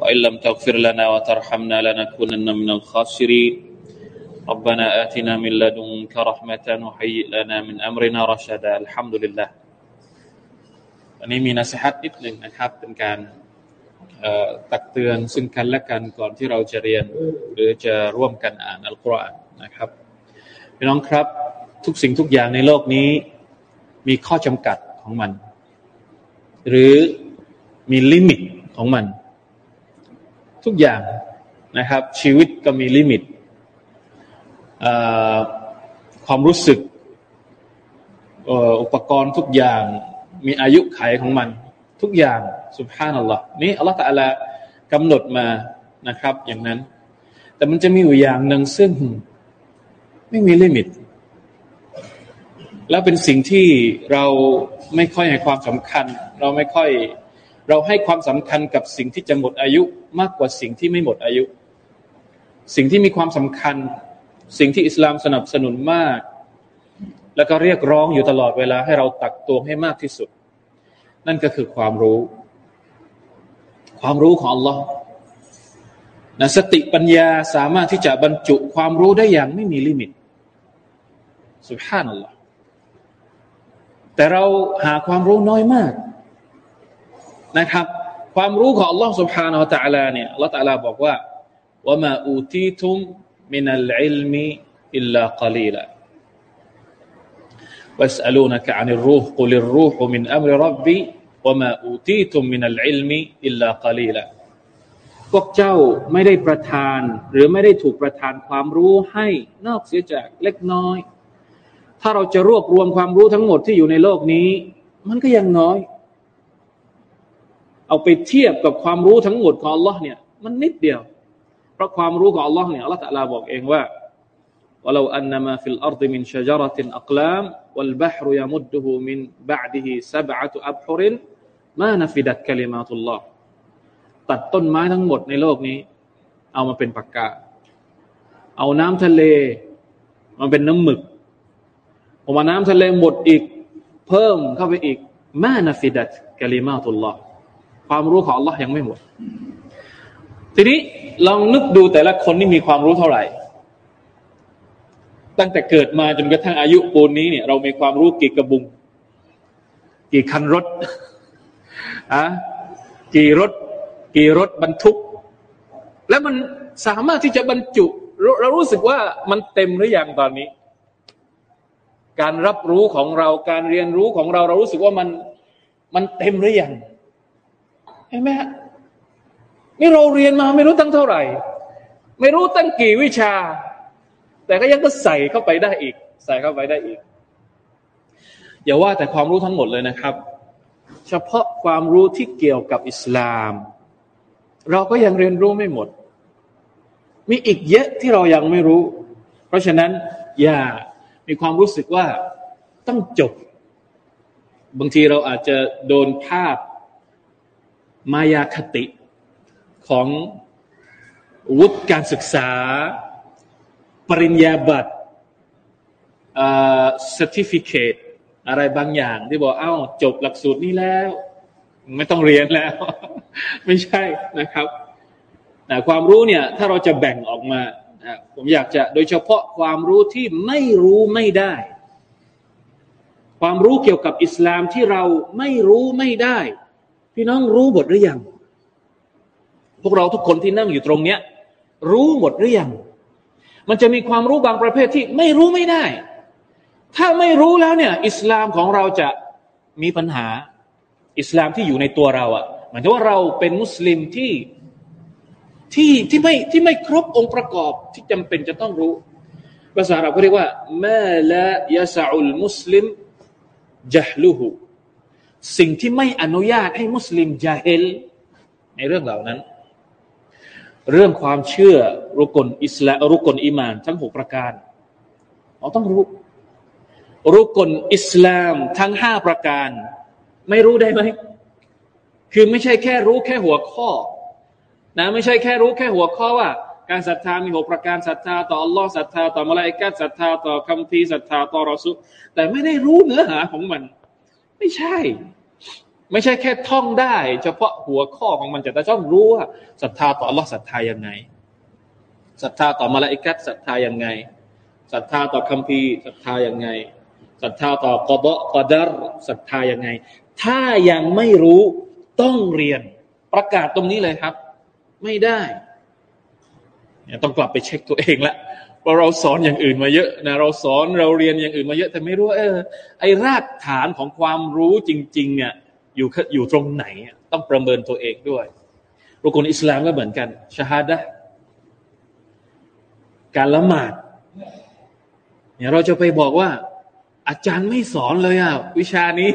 وإن لم تغفر لنا وترحمنا لنكونن من الخاسرين ربنا آتنا من لدنك رحمة وهيئ لنا من أمرنا رشدا الحمد لله วันนี้มีนัสฮัตนิดหนึ่งนะครับ เป็นการตักเตือนซึ่งกันและกันก่อนที่เราจะเรียน หรือจะร่วมกันอ่านอัลกุรอานนะครับพี่น้องครับทุกสิ่งทุกอย่างในโลกนี้ มีข้อจำกัดของมัน หรือมีลิมิตของมัน ทุกอย่างนะครับ ชีวิตก็มี limit ความรู้สึกอุปกรณ์ทุกอย่างมีอายุขัยของมัน ทุกอย่างسبحان الله นี่อัลลอฮฺตะอาลากำหนดมานะครับ อย่างนั้น แต่มันจะมีอยู่อย่างหนึ่งซึ่งไม่มี limit แล้วเป็นสิ่งที่เราไม่ค่อยให้ความสำคัญ เราไม่ค่อย เราให้ความสำคัญกับสิ่งที่จะหมดอายุมากกว่าสิ่งที่ไม่หมดอายุ สิ่งที่มีความสำคัญ สิ่งที่อิสลามสนับสนุนมาก แล้วก็เรียกร้องอยู่ตลอดเวลาให้เราตักตวงให้มากที่สุด นั่นก็คือความรู้ ความรู้ของ Allah นะสติปัญญาสามารถที่จะบรรจุความรู้ได้อย่างไม่มีลิมิตสุภานัลลอฮ์แต่เราหาความรู้น้อยมาก นะครับความรู้ของ Allah سبحانه และ تعالى เนี่ย Allah تعالى บอกว่าว่ามาอูตีทุมมินัลอิลมีอิลลากลีละ ويسألونك عن الروح قل الروح من أمر ربي وما أوتيتم من العلم إلا قليلا พวกเจ้าไม่ได้ประทาน หรือไม่ได้ถูกประทานความรู้ให้นอกเสียจากเล็กน้อย ถ้าเราจะรวบรวมความรู้ทั้งหมดที่อยู่ในโลกนี้ มันก็ยังน้อย เอาไปเทียบกับความรู้ทั้งหมดของ Allah เนี่ยมันนิดเดียว เพราะความรู้ของ Allah เนี่ย Allah ตะลาบอกเองว่า ولو أن ما في الأرض من شجرة أقلام والبحر يمده من بعده سبعة أبحر ما نفدت كلمات الله ตัดต้นไม้ทั้งหมดในโลกนี้ เอามาเป็นปากกา เอาน้ำทะเลมาเป็นน้ำหมึกพอมาน้ำทะเลหมดอีก เพิ่มเข้าไปอีกมานาฟิดัตกลิมาตุลลอฮ์ ความรู้ของ Allah ยังไม่หมด ทีนี้ลองนึกดูแต่ละคนนี่มีความรู้เท่าไหร่ ตั้งแต่เกิดมาจนกระทั่งอายุปูนนี้เนี่ย เรามีความรู้กี่กระบุง กี่คันรถอะกี่รถ กี่รถบรรทุก แล้วมันสามารถที่จะบรรจุ เรารู้สึกว่ามันเต็มหรือยังตอนนี้ การรับรู้ของเราการเรียนรู้ของเรา เรารู้สึกว่ามันมันเต็มหรือยัง เห็นไหมฮะนี่เราเรียนมาไม่รู้ตั้งเท่าไหร่ ไม่รู้ตั้งกี่วิชา แต่ก็ยังก็ใส่เข้าไปได้อีก ใส่เข้าไปได้อีก อย่าว่าแต่ความรู้ทั้งหมดเลยนะครับ เฉพาะความรู้ที่เกี่ยวกับอิสลาม เราก็ยังเรียนรู้ไม่หมด มีอีกเยอะที่เรายังไม่รู้ เพราะฉะนั้นอย่ามีความรู้สึกว่าต้องจบ บางทีเราอาจจะโดนภาพ มายาคติของวุฒิการศึกษา ปริญญาบัตรเอ่อ certificate อะไรบางอย่าง ที่บอกเอ้าจบหลักสูตรนี้แล้ว ไม่ต้องเรียนแล้ว ไม่ใช่นะครับนะความรู้เนี่ยถ้าเราจะแบ่งออกมานะผมอยากจะโดยเฉพาะความรู้ที่ไม่รู้ไม่ได้ ความรู้เกี่ยวกับอิสลามที่เราไม่รู้ไม่ได้ พี่น้องรู้หมดหรือยัง พวกเราทุกคนที่นั่งอยู่ตรงเนี้ย รู้หมดหรือยัง มันจะมีความรู้บางประเภทที่ไม่รู้ไม่ได้ ถ้าไม่รู้แล้วเนี่ย อิสลามของเราจะมีปัญหา อิสลามที่อยู่ในตัวเราอะ่ะหมายถึงว่าเราเป็นมุสลิมที่ที่ที่ไม่ที่ไม่ครบองค์ประกอบที่จำเป็นจะต้องรู้ ภาษาเราก็เรียกว่ามาละยาซาอุลมุสลิมจัฮลุฮู สิ่งที่ไม่อนุญาตให้มุสลิมจาเฮลในเรื่องเหล่านั้น เรื่องความเชื่อรุกลอิสลามรุกลอิมาน ทั้งหกประการเราต้องรู้ รุกลอิสลามทั้งห้าประการ ไม่รู้ได้ไหมคือไม่ใช่แค่รู้แค่หัวข้อ นะ ไม่ใช่แค่รู้แค่หัวข้อว่า การศรัทธามีหกประการศรัทธาต่ออัลลอฮ์ศรัทธาต่อมลายกาศรัทธาต่อคำพีศรัทธาต่อรอสุแต่ไม่ได้รู้เนื้อหาของมัน ไม่ใช่ ไม่ใช่แค่ท่องได้ เฉพาะหัวข้อของมันแต่ต้องรู้ว่าศรัทธาต่อลอศรัทธายังไงศรัทธาต่อมาลายกาศรัทธายังไงศรัทธาต่อคำพีศรัทธายังไงศรัทธาต่อกอบกอดรศรัทธายังไง ถ้ายังไม่รู้ต้องเรียนประกาศตรงนี้เลยครับ ไม่ได้ ต้องกลับไปเช็คตัวเองละ ราะเราสอนอย่างอื่นมาเยอะนะเราสอนเราเรียนอย่างอื่นมาเยอะ แต่ไม่รู้เออ ไอรากฐานของความรู้จริง ๆ เนี่ยอยู่อยู่ตรงไหน ต้องประเมินตัวเองด้วยรุกลอิสลามก็เหมือนกันชาฮัดะการละหมาดเนี่ยเราจะไปบอกว่า อาจารย์ไม่สอนเลยอะวิชานี้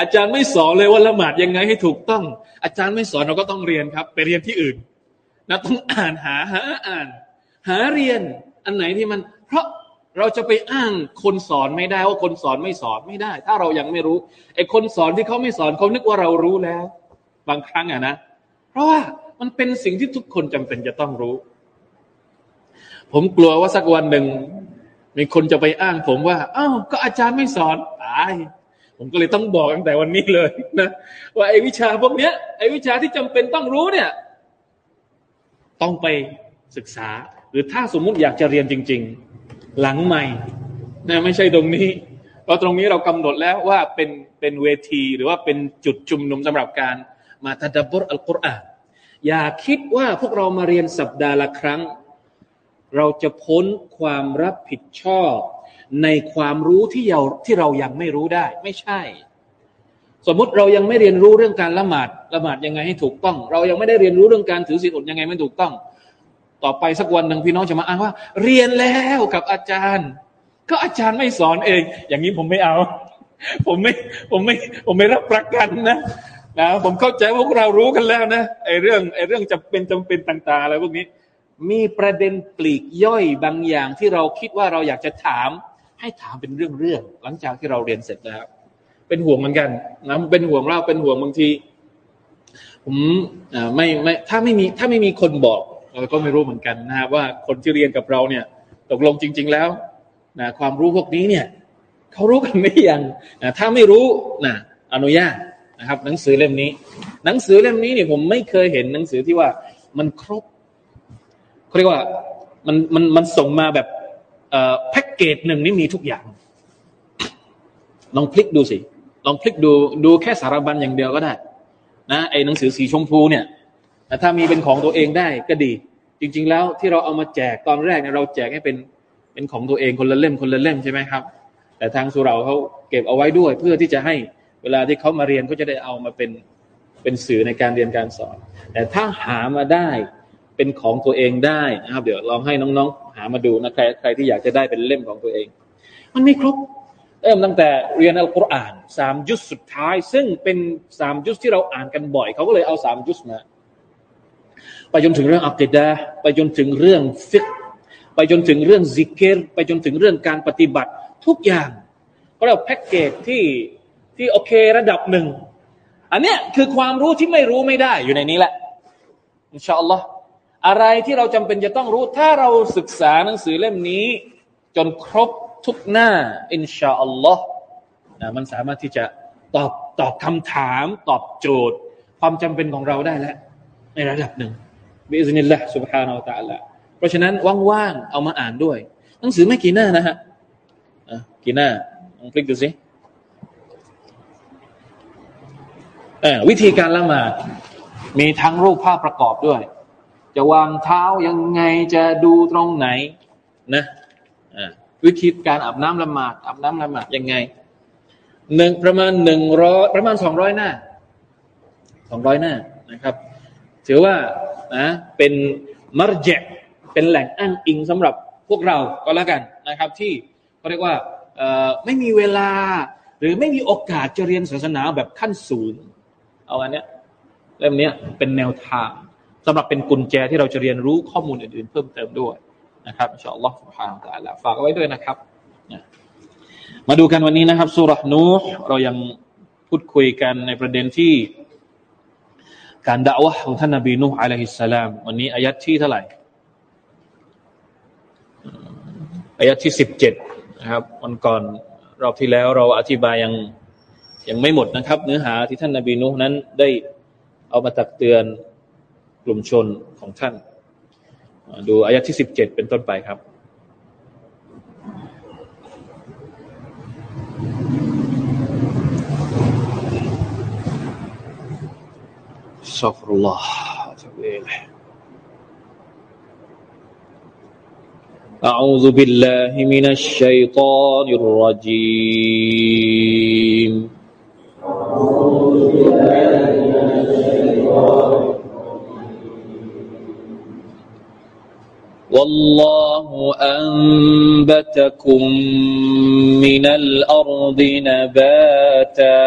อาจารย์ไม่สอนเลยว่าละหมาดยังไงให้ถูกต้อง อาจารย์ไม่สอนเราก็ต้องเรียนครับ ไปเรียนที่อื่นนะต้องอ่านหาหาอ่าน หาเรียนอันไหนที่มัน เพราะเราจะไปอ้างคนสอนไม่ได้ว่าคนสอนไม่สอนไม่ได้ ถ้าเรายังไม่รู้ไอ้คนสอนที่เขาไม่สอนเขานึกว่าเรารู้แล้ว บางครั้งอะนะ เพราะว่ามันเป็นสิ่งที่ทุกคนจำเป็นจะต้องรู้ ผมกลัวว่าสักวันหนึ่งมีคนจะไปอ้างผมว่าอ้าวก็อาจารย์ไม่สอนตายผมก็เลยต้องบอกตั้งแต่วันนี้เลยนะว่าไอ้วิชาพวกเนี้ยไอ้วิชาที่จำเป็นต้องรู้เนี่ย ต้องไปศึกษา รือถ้าสมมุติอยากจะเรียนจริง ๆ หลังใหม่นะไม่ใช่ตรงนี้เพราะตรงนี้เรากำหนดแล้วว่าเป็นเป็นเวทีหรือว่าเป็นจุดชุมนุมสำหรับการมาทัดบบรอัลกุรอานอย่าคิดว่าพวกเรามาเรียนสัปดาห์ละครั้ง เราจะพ้นความรับผิดชอบในความรู้ที่เราที่เรายังไม่รู้ได้ ไม่ใช่ สมมุติเรายังไม่เรียนรู้เรื่องการละหมาดละหมาดยังไงให้ถูกต้อง เรายังไม่ได้เรียนรู้เรื่องการถือศีลอดยังไงไม่ถูกต้อง ต่อไปสักวันหนึ่งพี่น้องจะมาอ้างว่า เรียนแล้วกับอาจารย์ ก็อาจารย์ไม่สอนเอง อย่างนี้ผมไม่เอา ผมไม่ผมไม่ผมไม่รับประกันนะนะผมเข้าใจพวกเรารู้กันแล้วนะไอ้เรื่องไอ้เรื่องจะเป็นจำเป็นต่าง ๆ อะไรพวกนี้ มีประเด็นปลีกย่อยบางอย่างที่เราคิดว่าเราอยากจะถาม ให้ถามเป็นเรื่องๆหลังจากที่เราเรียนเสร็จแล้ว เป็นห่วงเหมือนกันนะเป็นห่วงเราเป็นห่วงบางที ผมไม่ไม่ถ้าไม่มีถ้าไม่มีคนบอก เราก็ไม่รู้เหมือนกันนะว่าคนที่เรียนกับเราเนี่ย ตกลงจริง ๆ แล้วนะความรู้พวกนี้เนี่ยเขารู้กันไม่ยังนะถ้าไม่รู้นะอนุญาตนะครับ หนังสือเล่มนี้ หนังสือเล่มนี้เนี่ยผมไม่เคยเห็นหนังสือที่ว่ามันครบเขาเรียกว่ามันมันมันส่งมาแบบแพ็กเกจหนึ่งนี่มีทุกอย่าง ลองคลิกดูสิ ลองคลิกดูดูแค่สารบัญอย่างเดียวก็ได้ นะไอ้หนังสือสีชมพูเนี่ย ถ้ามีเป็นของตัวเองได้ก็ดี จริง ๆ แล้วที่เราเอามาแจกตอนแรกเนี่ยเราแจกให้เป็นเป็นของตัวเองคนละเล่มคนละเล่มใช่ไหมครับ แต่ทางสุเราเขาเก็บเอาไว้ด้วย เพื่อที่จะให้เวลาที่เขามาเรียนก็จะได้เอามาเป็นเป็นสื่อในการเรียนการสอน แต่ถ้าหามาได้เป็นของตัวเองได้นะครับ เดี๋ยวลองให้น้องๆ หามาดูนะใครใครที่อยากจะได้เป็นเล่มของตัวเอง มันไม่ครบเริ่มตั้งแต่เรียนอัลกุรอานสามยุสสุดท้าย ซึ่งเป็นสามยุสที่เราอ่านกันบ่อยเขาก็เลยเอาสามยุสมา จนถึงเรื่องอักิดะไปจนถึงเรื่องฟิกไปจนถึงเรื่องซิกเกตไปจนถึงเรื่องการปฏิบัติทุกอย่าง ก็เราแพ็กเกจที่ที่โอเคระดับหนึ่ง อันเนี้ยคือความรู้ที่ไม่รู้ไม่ได้อยู่ในนี้แหละอินชาอัลลอฮ์อะไรที่เราจำเป็นจะต้องรู้ ถ้าเราศึกษาหนังสือเล่มนี้ จนครบทุกหน้าอินชาอัลลอฮ์นะมันสามารถที่จะตอบตอบคำถาม ตอบโจทย์ ความจำเป็นของเราได้แล้ว ในระดับหนึ่ง บิอินิลละสุบฮานาอัลตะละเพราะฉะนั้นว่างๆเอามาอ่านด้วย หนังสือไม่กี่หน้านะฮะกี่หน้าลองพลิกดูสิวิธีการละหมาดมีทั้งรูปภาพประกอบด้วย จะวางเท้ายังไงจะดูตรงไหนนะวิธีการอาบน้ำละหมาดอาบน้ำละหมาดยังไงหนึ่งประมาณหนึ่งร้อยประมาณสองร้อยหน้าสองร้อยหน้านะครับ ถือว่า นะเป็นมารเจเป็นแหล่งอ้างอิงสำหรับพวกเราก็แล้วกันนะครับ ที่เขาเรียกว่าไม่มีเวลา หรือไม่มีโอกาสจะเรียนศาสนาแบบขั้นศูนย์เอาอันเนี้ยเล่มนี้ยเป็นแนวทางสำหรับเป็นกุญแจที่เราจะเรียนรู้ข้อมูลอื่นๆ เพิ่มเติมด้วยนะครับอินชาอัลลอฮฺสุบฮานะตะฝากเอาไว้ด้วยนะครับมาดูกันวันนี้นะครับสุรนูเรายังพูดคุยกันในประเด็นที่ การด่าวะของท่านนบีนูฮ์อะลัยฮิสสลามวันนี้อายัดที่เท่าไหร่อายัดที่สิบเจ็ดนะครับวันก่อนรอบที่แล้วเราอธิบายยังยังไม่หมดนะครับ เนื้อหาที่ท่านนบีนูฮ์นั้นได้เอามาตักเตือนกลุ่มชนของท่าน ดูอายะที่สิบเจ็ดเป็นต้นไปครับ استغفر الله. أعوذ بالله من الشيطان الرجيم. أعوذ بالله من الشيطان والله أنبتكم من الأرض نباتا.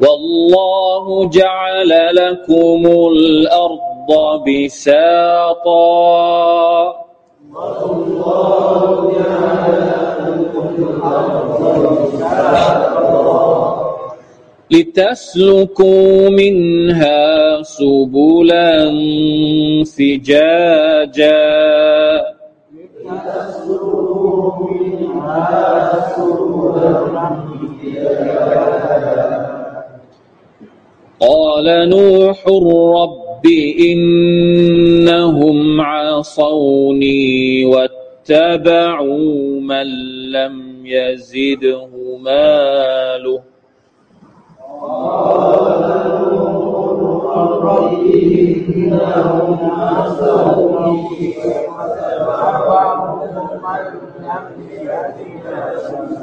والله جعل لكم الأرض بساطا. والله جعل لكم الأرض بساطا لتسلكوا منها سبلا فجاجا. قال نوح رب إنهم عصوني واتبعوا من لم يزده ماله. قال نوح رب إنهم عصوني واتبعوا من لم يزده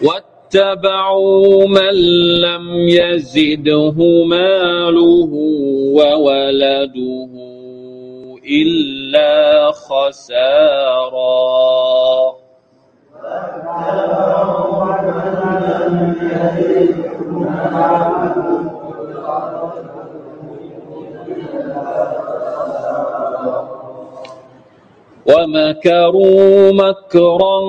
ماله واتبعوا من لم يزده ماله وولده إلا خسارا. ومكروا مكرا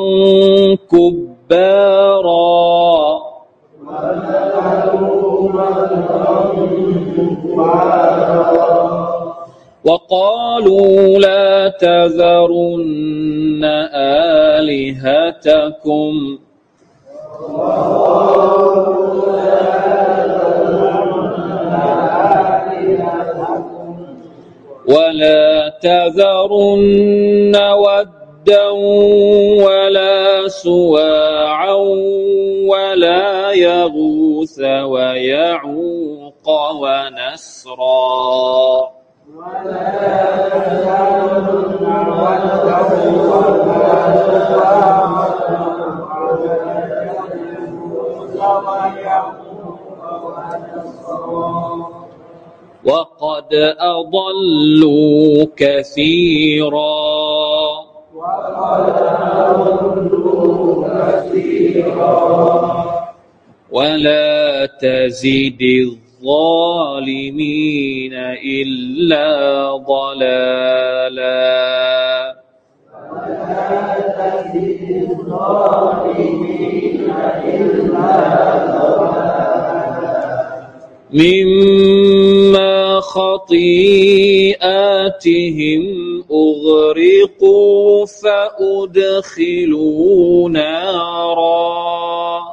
كبرا كبارا وقالوا لا تذرن آلهتكم. ولا تذرن ونسرا ولا وقد أضلوا كثيرا. ولا تزد الظالمين الظالمين إلا ضلالا. مما خطيئاتهم أغرقوا فأدخلوا نارا.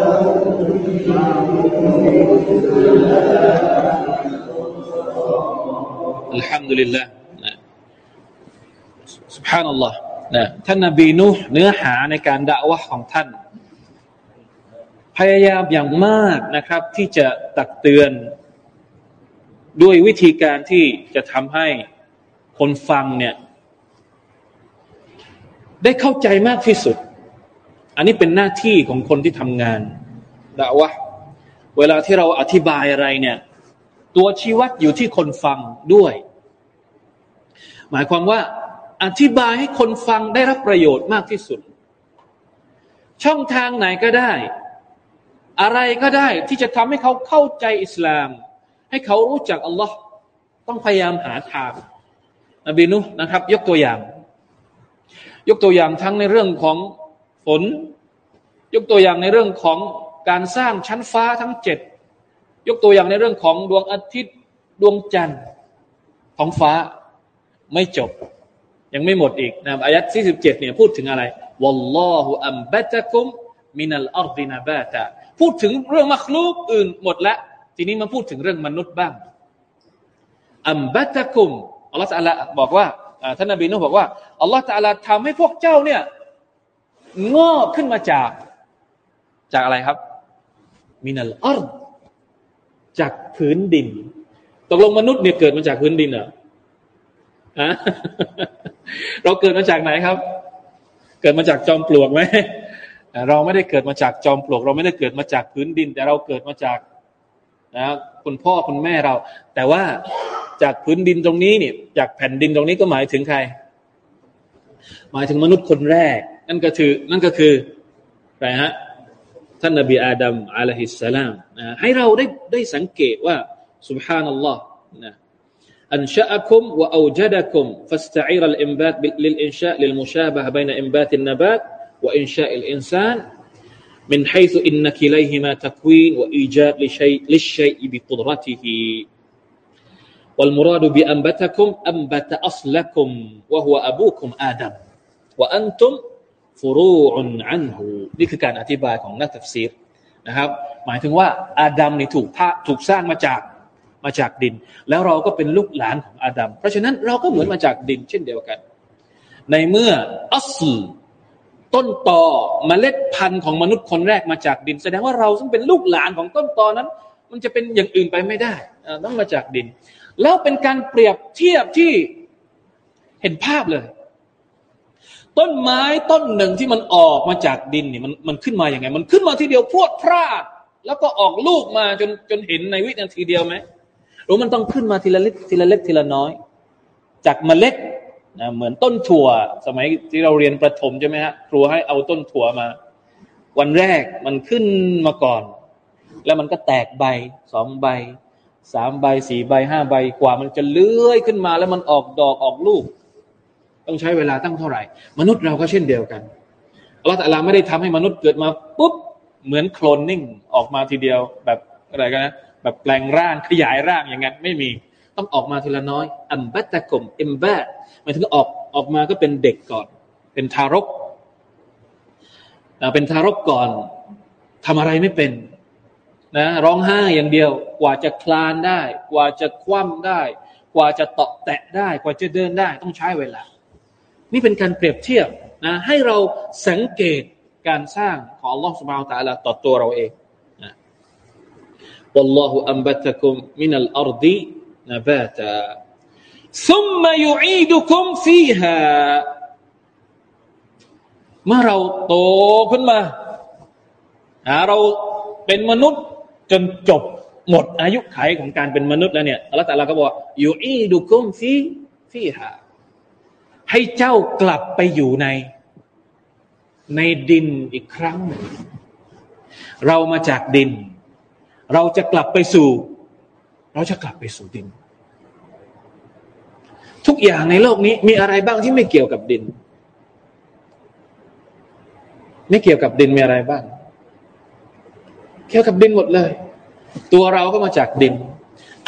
الله أنصارا الحمد لله سبحان الله นะท่านนบีนูเนื้อหาในการด่าวะของท่าน พยายามอย่างมากนะครับ ที่จะตักเตือนด้วยวิธีการที่จะทำให้คนฟังเนี่ย ได้เข้าใจมากที่สุด อันนี้เป็นหน้าที่ของคนที่ทำงานด่าวะเวลาที่เราอธิบายอะไรเนี่ย ตัวชี้วัดอยู่ที่คนฟังด้วย หมายความว่าอธิบายให้คนฟังได้รับประโยชน์มากที่สุด ช่องทางไหนก็ได้ อะไรก็ได้ที่จะทำให้เขาเข้าใจอิสลาม ให้เขารู้จักอัลลอฮ์ต้องพยายามหาทางนบีนุนะครับ ยกตัวอย่าง ยกตัวอย่างทั้งในเรื่องของฝน ยกตัวอย่างในเรื่องของการสร้างชั้นฟ้าทั้งเจ็ดยกตัวอย่างในเรื่องของดวงอาทิตย์ดวงจันทร์ท้องฟ้า ไม่จบ ยังไม่หมดอีกนะอายัดที่สิบเจ็ดเนี่ยพูดถึงอะไรวัลลอฮุอัมบะตะกุมมินัลอัรดินาบาตะพูดถึงเรื่องมักลูกอื่นหมดแล้วทีนี้มาพูดถึงเรื่องมนุษย์บ้างอัมบะตะกุมอัลลอฮฺตะลาบอกว่าท่านนบีนุบอกว่าอัลลอฮฺตะลาทำให้พวกเจ้าเนี่ยงอกขึ้นมาจาก จากอะไรครับ มินัลอัรดจากพื้นดินตกลงมนุษย์เนี่ยเกิดมาจากพื้นดินเหรอ เราเกิดมาจากไหนครับ เกิดมาจากจอมปลวกไหมเราไม่ได้เกิดมาจากจอมปลวก เราไม่ได้เกิดมาจากพื้นดิน แต่เราเกิดมาจากนะคุณพ่อคุณแม่เรา แต่ว่าจากพื้นดินตรงนี้เนี่ย จากแผ่นดินตรงนี้ก็หมายถึงใคร หมายถึงมนุษย์คนแรก นั่นก็คือ นั่นก็คืออะไรฮะท่านนบีอาดัมอะลัยฮิสสลามนะให้เราได้ได้สังเกตว่าสุบฮานัลลอฮ์นะ أنشأكم وأوجدكم فاستعير الإنبات للإنشاء للمشابهة بين إنبات النبات وإنشاء الإنسان من حيث إن كليهما تكوين وإيجاد لشيء للشيء بقدرته والمراد بأنبتكم أنبت أصلكم وهو أبوكم آدم وأنتم فروع عنه นี่คือการอธิบายของนักตัฟซีรนะครับหมายถึงว่าอาดัมนี่ถูกถูกสร้างมาจาก มาจากดิน แล้วเราก็เป็นลูกหลานของอาดัม เพราะฉะนั้นเราก็เหมือนมาจากดินเช่นเดียวกัน ในเมื่ออัสลต้นตอมเมล็ดพันธุ์ของมนุษย์คนแรกมาจากดิน แสดงว่าเราซึ่งเป็นลูกหลานของต้นตอนั้น มันจะเป็นอย่างอื่นไปไม่ได้ต้องมาจากดิน แล้วเป็นการเปรียบเทียบที่เห็นภาพเลย ต้นไม้ต้นหนึ่งที่มันออกมาจากดินเนี่ยมันมันขึ้นมาอย่างไง มันขึ้นมาทีเดียวพรวดพราด แล้วก็ออกลูกมาจนจนเห็นในวินาทีเดียวไหม รู้มันต้องขึ้นมาทีละเล็กทีละเล็กทีละน้อย จากเมล็ดนะเหมือนต้นถั่ว สมัยที่เราเรียนประถมใช่ไหมฮะครูให้เอาต้นถั่วมา วันแรกมันขึ้นมาก่อน แล้วมันก็แตกใบสองใบสามใบสี่ใบห้าใบกว่ามันจะเลื้อยขึ้นมาแล้วมันออกดอกออกลูก ต้องใช้เวลาตั้งเท่าไหร่ มนุษย์เราก็เช่นเดียวกันอัลลอฮฺแต่ละไม่ได้ทำให้มนุษย์เกิดมาปุ๊บเหมือนโคลนนิ่งออกมาทีเดียวแบบอะไรกันนะ แบบแปลงร่างขยายร่างอย่างนั้นไม่มี ต้องออกมาทีละน้อย อัมบัตตะกมเอิมบตหมายถึงออกออกมาก็เป็นเด็กก่อน เป็นทารกเป็นทารกก่อนทำอะไรไม่เป็นนะร้องไห้อย่างเดียว กว่าจะคลานได้ กว่าจะคว่ำได้ กว่าจะเตาะแตะได้ กว่าจะเดินได้ ต้องใช้เวลา นี่เป็นการเปรียบเทียบนะให้เราสังเกตการสร้างของอัลลอฮฺสุบฮานตะลาต่อตัวเราเอง والله أنبتكم من الأرض نباتا ثم يعيدكم فيها เมื่อเราโตขึ้นมาเราเป็นมนุษย์จนจบหมดอายุไขของการเป็นมนุษย์แล้วเนี่ยอัลลอฮฺตะลาก็บอกอยู่อีดุคุมฟีฟีฮาให้เจ้ากลับไปอยู่ใน ในดินอีกครั้ง เรามาจากดิน เราจะกลับไปสู่ เราจะกลับไปสู่ดิน ทุกอย่างในโลกนี้มีอะไรบ้างที่ไม่เกี่ยวกับดิน ไม่เกี่ยวกับดินมีอะไรบ้าง เกี่ยวกับดินหมดเลย ตัวเราก็มาจากดิน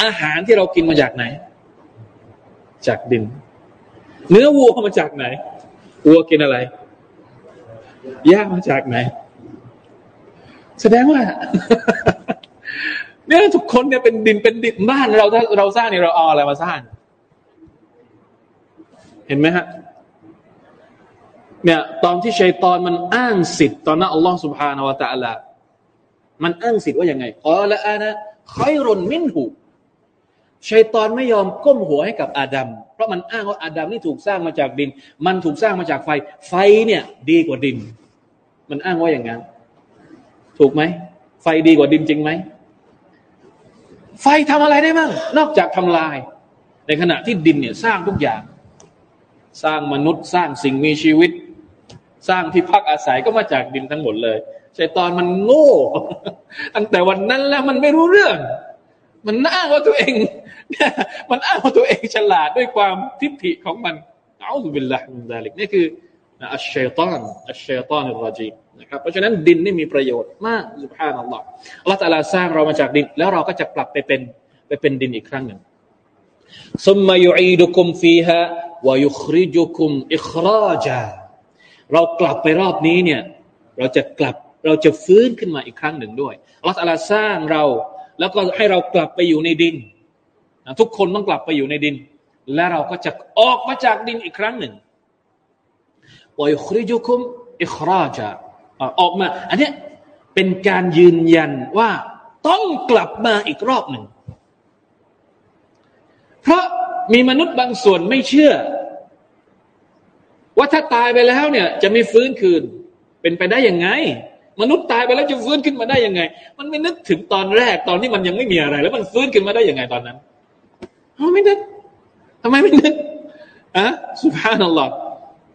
อาหารที่เรากินมาจากไหน จากดิน เนื้อวัวมาจากไหนวัวกินอะไรหญ้ามาจากไหน แสดงว่า เนี่ยทุกคนเนี่ยเป็นดินเป็นดินบ้านเราถ้าเราสร้างเนี่ยเราเอาอะไรมาสร้าง เห็นไหมฮะเนี่ยตอนที่ชัยตอนมันอ้างสิทธิ์ตอนนั้นอัลลอฮฺสุบฮานาวะตะอัลามันอ้างสิทธิ์ว่ายังไงอ๋อละอานะคอยรนมินหูชัยตอนไม่ยอมก้มหัวให้กับอาดัมเพราะมันอ้างว่าอาดัมนี่ถูกสร้างมาจากดิน มันถูกสร้างมาจากไฟ ไฟเนี่ย ดีกว่าดิน มันอ้างว่าอย่างนั้นถูกไหมไฟดีกว่าดินจริงไหม ไฟทำอะไรได้บ้างนอกจากทำลาย ในขณะที่ดินเนี่ยสร้างทุกอย่าง สร้างมนุษย์สร้างสิ่งมีชีวิต สร้างที่พักอาศัยก็มาจากดินทั้งหมดเลยชัยตอนมันโง่ ตั้งแต่วันนั้นแล้วมันไม่รู้เรื่อง มันอ้างว่าตัวเองมันอ้างว่าตัวเองฉลาดด้วยความทิฏฐิของมันเอาสุบิลละมินดาลิกนี่คือ อัชชัยตอนอัชชัยตอนอิรจีนะครับเพราะฉะนั้นดินนี่มีประโยชน์มากสุภาพนัลลอฮ์อัลลอฮ์ตะลาสร้างเรามาจากดิน แล้วเราก็จะกลับไปเป็นไปเป็นดินอีกครั้งหนึ่งซุมมายุอีดุคุมฟีฮะวายุคริจุคุมอิคราจาเรากลับไปรอบนี้เนี่ย เราจะกลับเราจะฟื้นขึ้นมาอีกครั้งหนึ่งด้วยอัลลอฮฺสร้างเรา แล้วก็ให้เรากลับไปอยู่ในดินทุกคนต้องกลับไปอยู่ในดิน และเราก็จะออกมาจากดินอีกครั้งหนึ่ง วยุคริจุคุมอิคราจาออกมา อันนี้เป็นการยืนยันว่าต้องกลับมาอีกรอบหนึ่ง เพราะมีมนุษย์บางส่วนไม่เชื่อ ว่าถ้าตายไปแล้วเนี่ย จะไม่ฟื้นคืน เป็นไปได้ยังไง มนุษย์ตายไปแล้วจะฟื้นขึ้นมาได้ยังไง มันไม่นึกถึงตอนแรกตอนที่มันยังไม่มีอะไร แล้วมันฟื้นขึ้นมาได้ยังไงตอนนั้นเขาไม่นึกทำไมไม่นึกอะสุภาพนัลลอฮ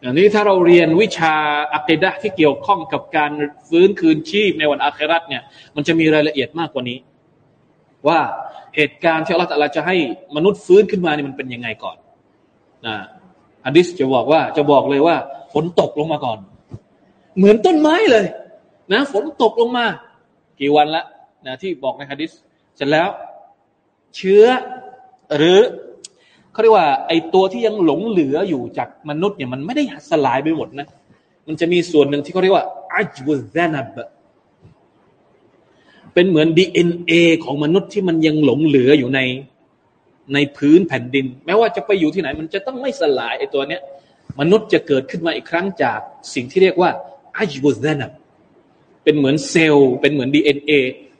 อันนี้ถ้าเราเรียนวิชาอัคดะที่เกี่ยวข้องกับการฟื้นคืนชีพในวันอาคราตเนี่ย มันจะมีรายละเอียดมากกว่านี้ ว่าเหตุการณ์ที่อัลลอฮฺจะให้มนุษย์ฟื้นขึ้นมาเนี่ยมันเป็นยังไงก่อนนะอะดิษจะบอกว่าจะบอกเลยว่า ฝนตกลงมาก่อน เหมือนต้นไม้เลย นะ ฝนตกลงมา กี่วันละนะที่บอกในฮะดิษเสร็จแล้ว เชื้อหรือ เขาเรียกว่าไอตัวที่ยังหลงเหลืออยู่จากมนุษย์เนี่ยมันไม่ได้สลายไปหมดนะ มันจะมีส่วนหนึ่งที่เขาเรียกว่าอัจบุซานับเป็นเหมือนดีเอ็นเอของมนุษย์ที่มันยังหลงเหลืออยู่ในในพื้นแผ่นดิน แม้ว่าจะไปอยู่ที่ไหน มันจะต้องไม่สลายไอตัวเนี้ยมนุษย์จะเกิดขึ้นมาอีกครั้งจากสิ่งที่เรียกว่าอัจบุซานับเป็นเหมือนเซลล์เป็นเหมือนดีเอ็นเอ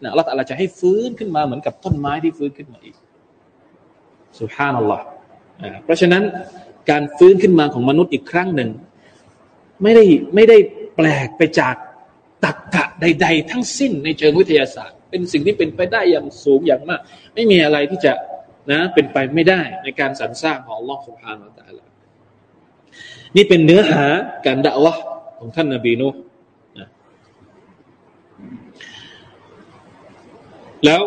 นะเราแต่เราจะให้ฟื้นขึ้นมาเหมือนกับต้นไม้ที่ฟื้นขึ้นมาอีกสุภาพนัลลอฮ์ เพราะฉะนั้นการฟื้นขึ้นมาของมนุษย์อีกครั้งหนึ่ง ไม่ได้ไม่ได้แปลกไปจากตักกะใด ๆ ทั้งสิ้นในเชิงวิทยาศาสตร์ เป็นสิ่งที่เป็นไปได้อย่างสูงอย่างมาก ไม่มีอะไรที่จะนะเป็นไปไม่ได้ในการสรรสร้างของลลอฮฺสุบฮานาอัลลอฮฺนี่เป็นเนื้อหาการด่าวะของท่านนาบีนูนะแล้ว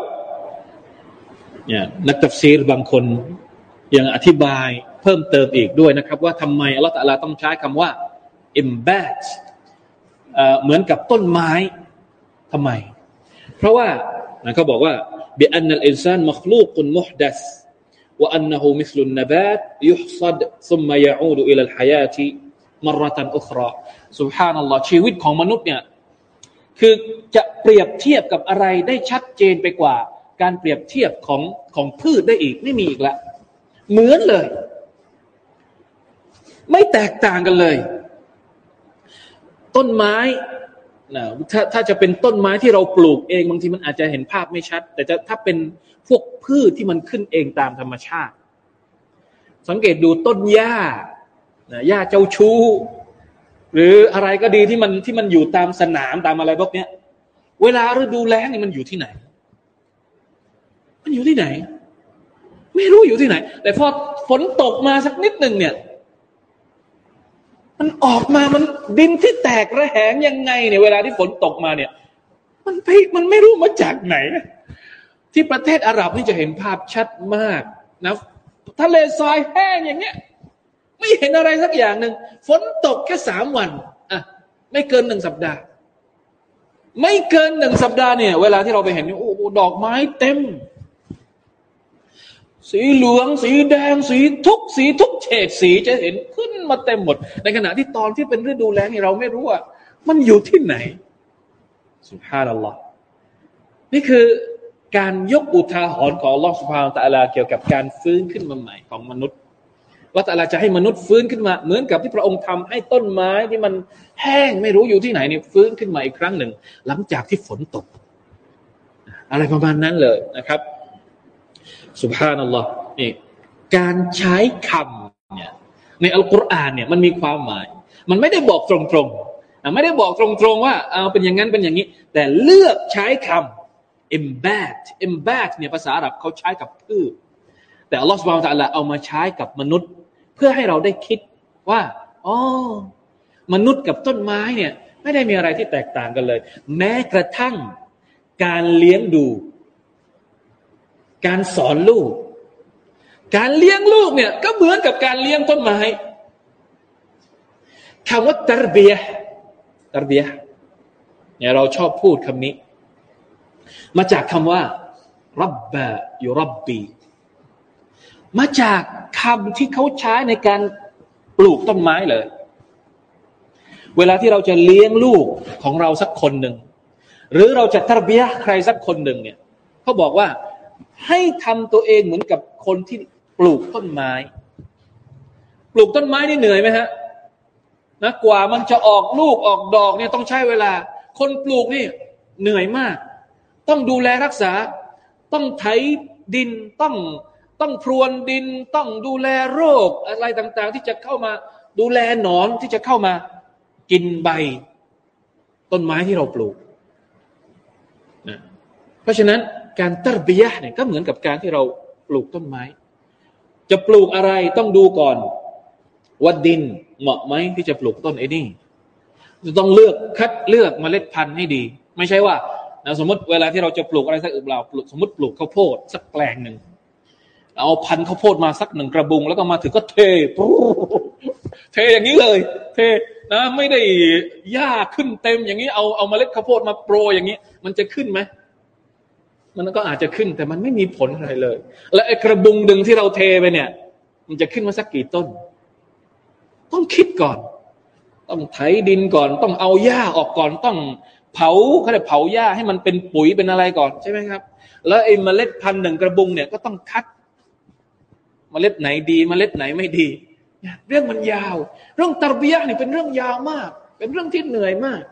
เนี่ยนักตัฟซีรบางคน ยังอธิบายเพิ่มเติมอีกด้วยนะครับ ว่าทำไมอัลลอฮฺตะลาต้องใช้คำว่า embed เหมือนกับต้นไม้ทำไม เพราะว่าเขาบอกว่า بأن الإنسان مخلوق محدث وأنه مثل النبات يحصد ثم يعود إلى الحياة مرة أخرى سبحان الله ชีวิตของมนุษย์เนี่ยคือจะเปรียบเทียบกับอะไรได้ชัดเจนไปกว่า การเปรียบเทียบของของพืชได้อีกไม่มีอีกแล้ว เหมือนเลย ไม่แตกต่างกันเลย ต้นไม้นะถ้าถ้าจะเป็นต้นไม้ที่เราปลูกเองบางทีมันอาจจะเห็นภาพไม่ชัด แต่จะถ้าเป็นพวกพืชที่มันขึ้นเองตามธรรมชาติ สังเกตดูต้นหญ้าหญ้าเจ้าชู้ หรืออะไรก็ดีที่มันที่มันอยู่ตามสนามตามอะไรพวกเนี้ย เวลาฤดูแล้งนี่มันอยู่ที่ไหน มันอยู่ที่ไหน ไม่รู้อยู่ที่ไหน แต่พอฝนตกมาสักนิดหนึ่งเนี่ย มันออกมามันดินที่แตกระแหงยังไงเนี่ยเวลาที่ฝนตกมาเนี่ย มันไปมันไม่รู้มาจากไหน ที่ประเทศอาหรับนี่จะเห็นภาพชัดมากนะทะเลทรายแห้งอย่างเงี้ย ไม่เห็นอะไรสักอย่างหนึ่งฝนตกแค่สามวันอะไม่เกินหนึ่งสัปดาห์ ไม่เกินหนึ่งสัปดาห์เนี่ย เวลาที่เราไปเห็นโอ้โหดอกไม้เต็ม สีเหลือง สีแดง สีทุกสีทุกเฉดสีจะเห็นขึ้นมาเต็มหมด ในขณะที่ตอนที่เป็นฤดูแล้งนี่เราไม่รู้ว่า มันอยู่ที่ไหนสุภาพนัลลอฮ์นี่คือการยกอุทาหรณ์ของลอสุภาตะลาเกี่ยวกับการฟื้นขึ้นมาใหม่ของมนุษย์ว่าต่ละจะให้มนุษย์ฟื้นขึ้นมา เหมือนกับที่พระองค์ทำให้ต้นไม้ที่มันแห้งไม่รู้อยู่ที่ไหนนี่ฟื้นขึ้นมาอีกครั้งหนึ่ง หลังจากที่ฝนตก อะไรประมาณนั้นเลยนะครับ สุภานัลลอฮ์นี่การใช้คำเนี่ยในอัลกุรอานเนี่ยมันมีความหมาย มันไม่ได้บอกตรงๆไม่ได้บอกตรงๆว่าเอาเป็นอย่างนั้นเป็นอย่างนี้ แต่เลือกใช้คำ embed embed เนี่ยภาษาอาหรับเขาใช้กับพืชแต่อัลลอฮฺสุบานตะละเอามาใช้กับมนุษย์ เพื่อให้เราได้คิดว่าอ๋อมนุษย์กับต้นไม้เนี่ยไม่ได้มีอะไรที่แตกต่างกันเลย แม้กระทั่งการเลี้ยงดู การสอนลูก การเลี้ยงลูกเนี่ย ก็เหมือนกับการเลี้ยงต้นไม้คำว่าตรเบียตรเบียเนี่ยเราชอบพูดคำนี้ มาจากคำว่ารับบะยุรับบีมาจากคำที่เขาใช้ในการปลูกต้นไม้เลย เวลาที่เราจะเลี้ยงลูกของเราสักคนหนึ่ง หรือเราจะตรเบียใครสักคนหนึ่งเนี่ยเขาบอกว่า ให้ทำตัวเองเหมือนกับคนที่ปลูกต้นไม้ ปลูกต้นไม้นี่เหนื่อยไหมฮะนะกว่ามันจะออกลูกออกดอกเนี่ยต้องใช้เวลา คนปลูกนี่เหนื่อยมาก ต้องดูแลรักษา ต้องไถดินต้องต้องพรวนดินต้องดูแลโรคอะไรต่าง ๆ ที่จะเข้ามาดูแลหนอนที่จะเข้ามากินใบ ต้นไม้ที่เราปลูกนะเพราะฉะนั้น การตรบียะเนี่ยก็เหมือนกับการที่เราปลูกต้นไม้ จะปลูกอะไรต้องดูก่อนว่าดินเหมาะไหมที่จะปลูกต้นไอ้นี่จะต้องเลือกคัดเลือกมเมล็ดพันธุ์ให้ดี ไม่ใช่ว่านะสมมติเวลาที่เราจะปลูกอะไรสักอึบเราปลูกสมมติปลูกข้าวโพดสักแปลงหนึ่งเอาพันธุ์ข้าวโพดมาสักหนึ่งกระบุง แล้วก็มาถึงก็เทเทอย่างนี้เลย เทนะไม่ได้หญ้าขึ้นเต็มอย่างนี้เอาเอาเมล็ดข้าวโพดมาโปรอย่างนี้ มันจะขึ้นไหม มันก็อาจจะขึ้นแต่มันไม่มีผลอะไรเลย และไอ้กระบุงดึงที่เราเทไปเนี่ย มันจะขึ้นมาสักกี่ต้น ต้องคิดก่อน ต้องไถดินก่อน ต้องเอาหญ้าออกก่อนต้องเผาเขาเรียกเผาหญ้าให้มันเป็นปุ๋ยเป็นอะไรก่อนใช่ไหมครับ แล้วไอ้เมล็ดพันธุ์หนึ่งกระบุงเนี่ยก็ต้องคัด เมล็ดไหนดี เมล็ดไหนไม่ดี เรื่องมันยาว เรื่องตรบียะนี่เป็นเรื่องยาวมาก เป็นเรื่องที่เหนื่อยมาก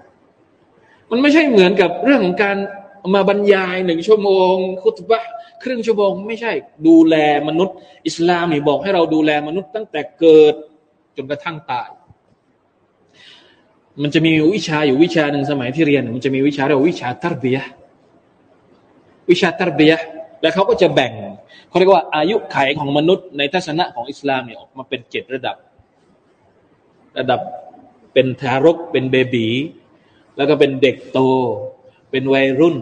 มันไม่ใช่เหมือนกับเรื่องของการ มาบรรยายหนึ่งชั่วโมงคุตบะครึ่งชั่วโมงไม่ใช่ ดูแลมนุษย์ อิสลามนี่บอกให้เราดูแลมนุษย์ตั้งแต่เกิดจนกระทั่งตาย มันจะมีวิชาอยู่วิชาหนึ่งสมัยที่เรียน มันจะมีวิชาเรียกว่าวิชาตรบียวิชาตรบียและเขาก็จะแบ่งเขาเรียกว่าอายุไขของมนุษย์ ในทัศนะของอิสลามเนี่ยออกมาเป็นเจ็ดระดับ ระดับเป็นทารกเป็นเบบีแล้วก็เป็นเด็กโต เป็นวัยรุ่น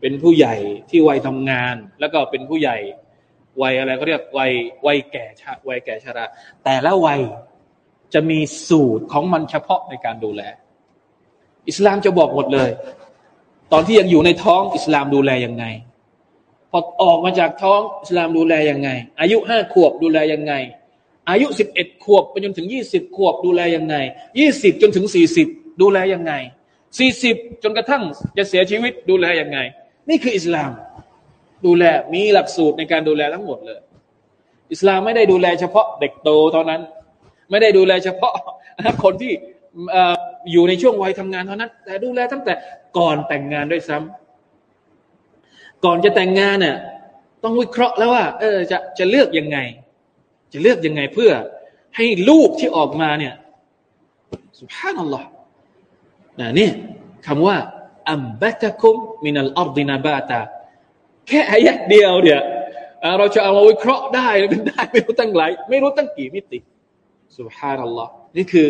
เป็นผู้ใหญ่ที่วัยทำงาน แล้วก็เป็นผู้ใหญ่วัยอะไรเขาเรียกวัยวัยแก่ชาวัยแก่ชรา แต่ละวัยจะมีสูตรของมันเฉพาะในการดูแล อิสลามจะบอกหมดเลย ตอนที่ยังอยู่ในท้องอิสลามดูแลยังไง พอออกมาจากท้องอิสลามดูแลยังไง อายุห้าขวบดูแลยังไง อายุสิบเอ็ดขวบไปจนถึงยี่สิบขวบดูแลยังไงยี่สิบจนถึงสี่สิบดูแลยังไง สี่สิบจนกระทั่งจะเสียชีวิตดูแลยังไง นี่คืออิสลาม ดูแลมีหลักสูตรในการดูแลทั้งหมดเลย อิสลามไม่ได้ดูแลเฉพาะเด็กโตเท่านั้น ไม่ได้ดูแลเฉพาะคนที่อยู่ในช่วงวัยทำงานเท่านั้น แต่ดูแลตั้งแต่ก่อนแต่งงานด้วยซ้ำก่อนจะแต่งงานเนี่ยต้องวิเคราะห์แล้วว่า เออจะจะเลือกยังไง จะเลือกยังไงเพื่อให้ลูกที่ออกมาเนี่ยสุภาพนัลลอฮ์ นะนี่คำว่าอัมบัตคุมมินัลอัรดินาบาตาแค่อายะเดียวเนี่ยเราจะเอามาวิเคราะห์ได้เป็นได้ไม่รู้ตั้งหลายไม่รู้ตั้งกี่มิติสุบฮานัลลอฮ์นี่คือ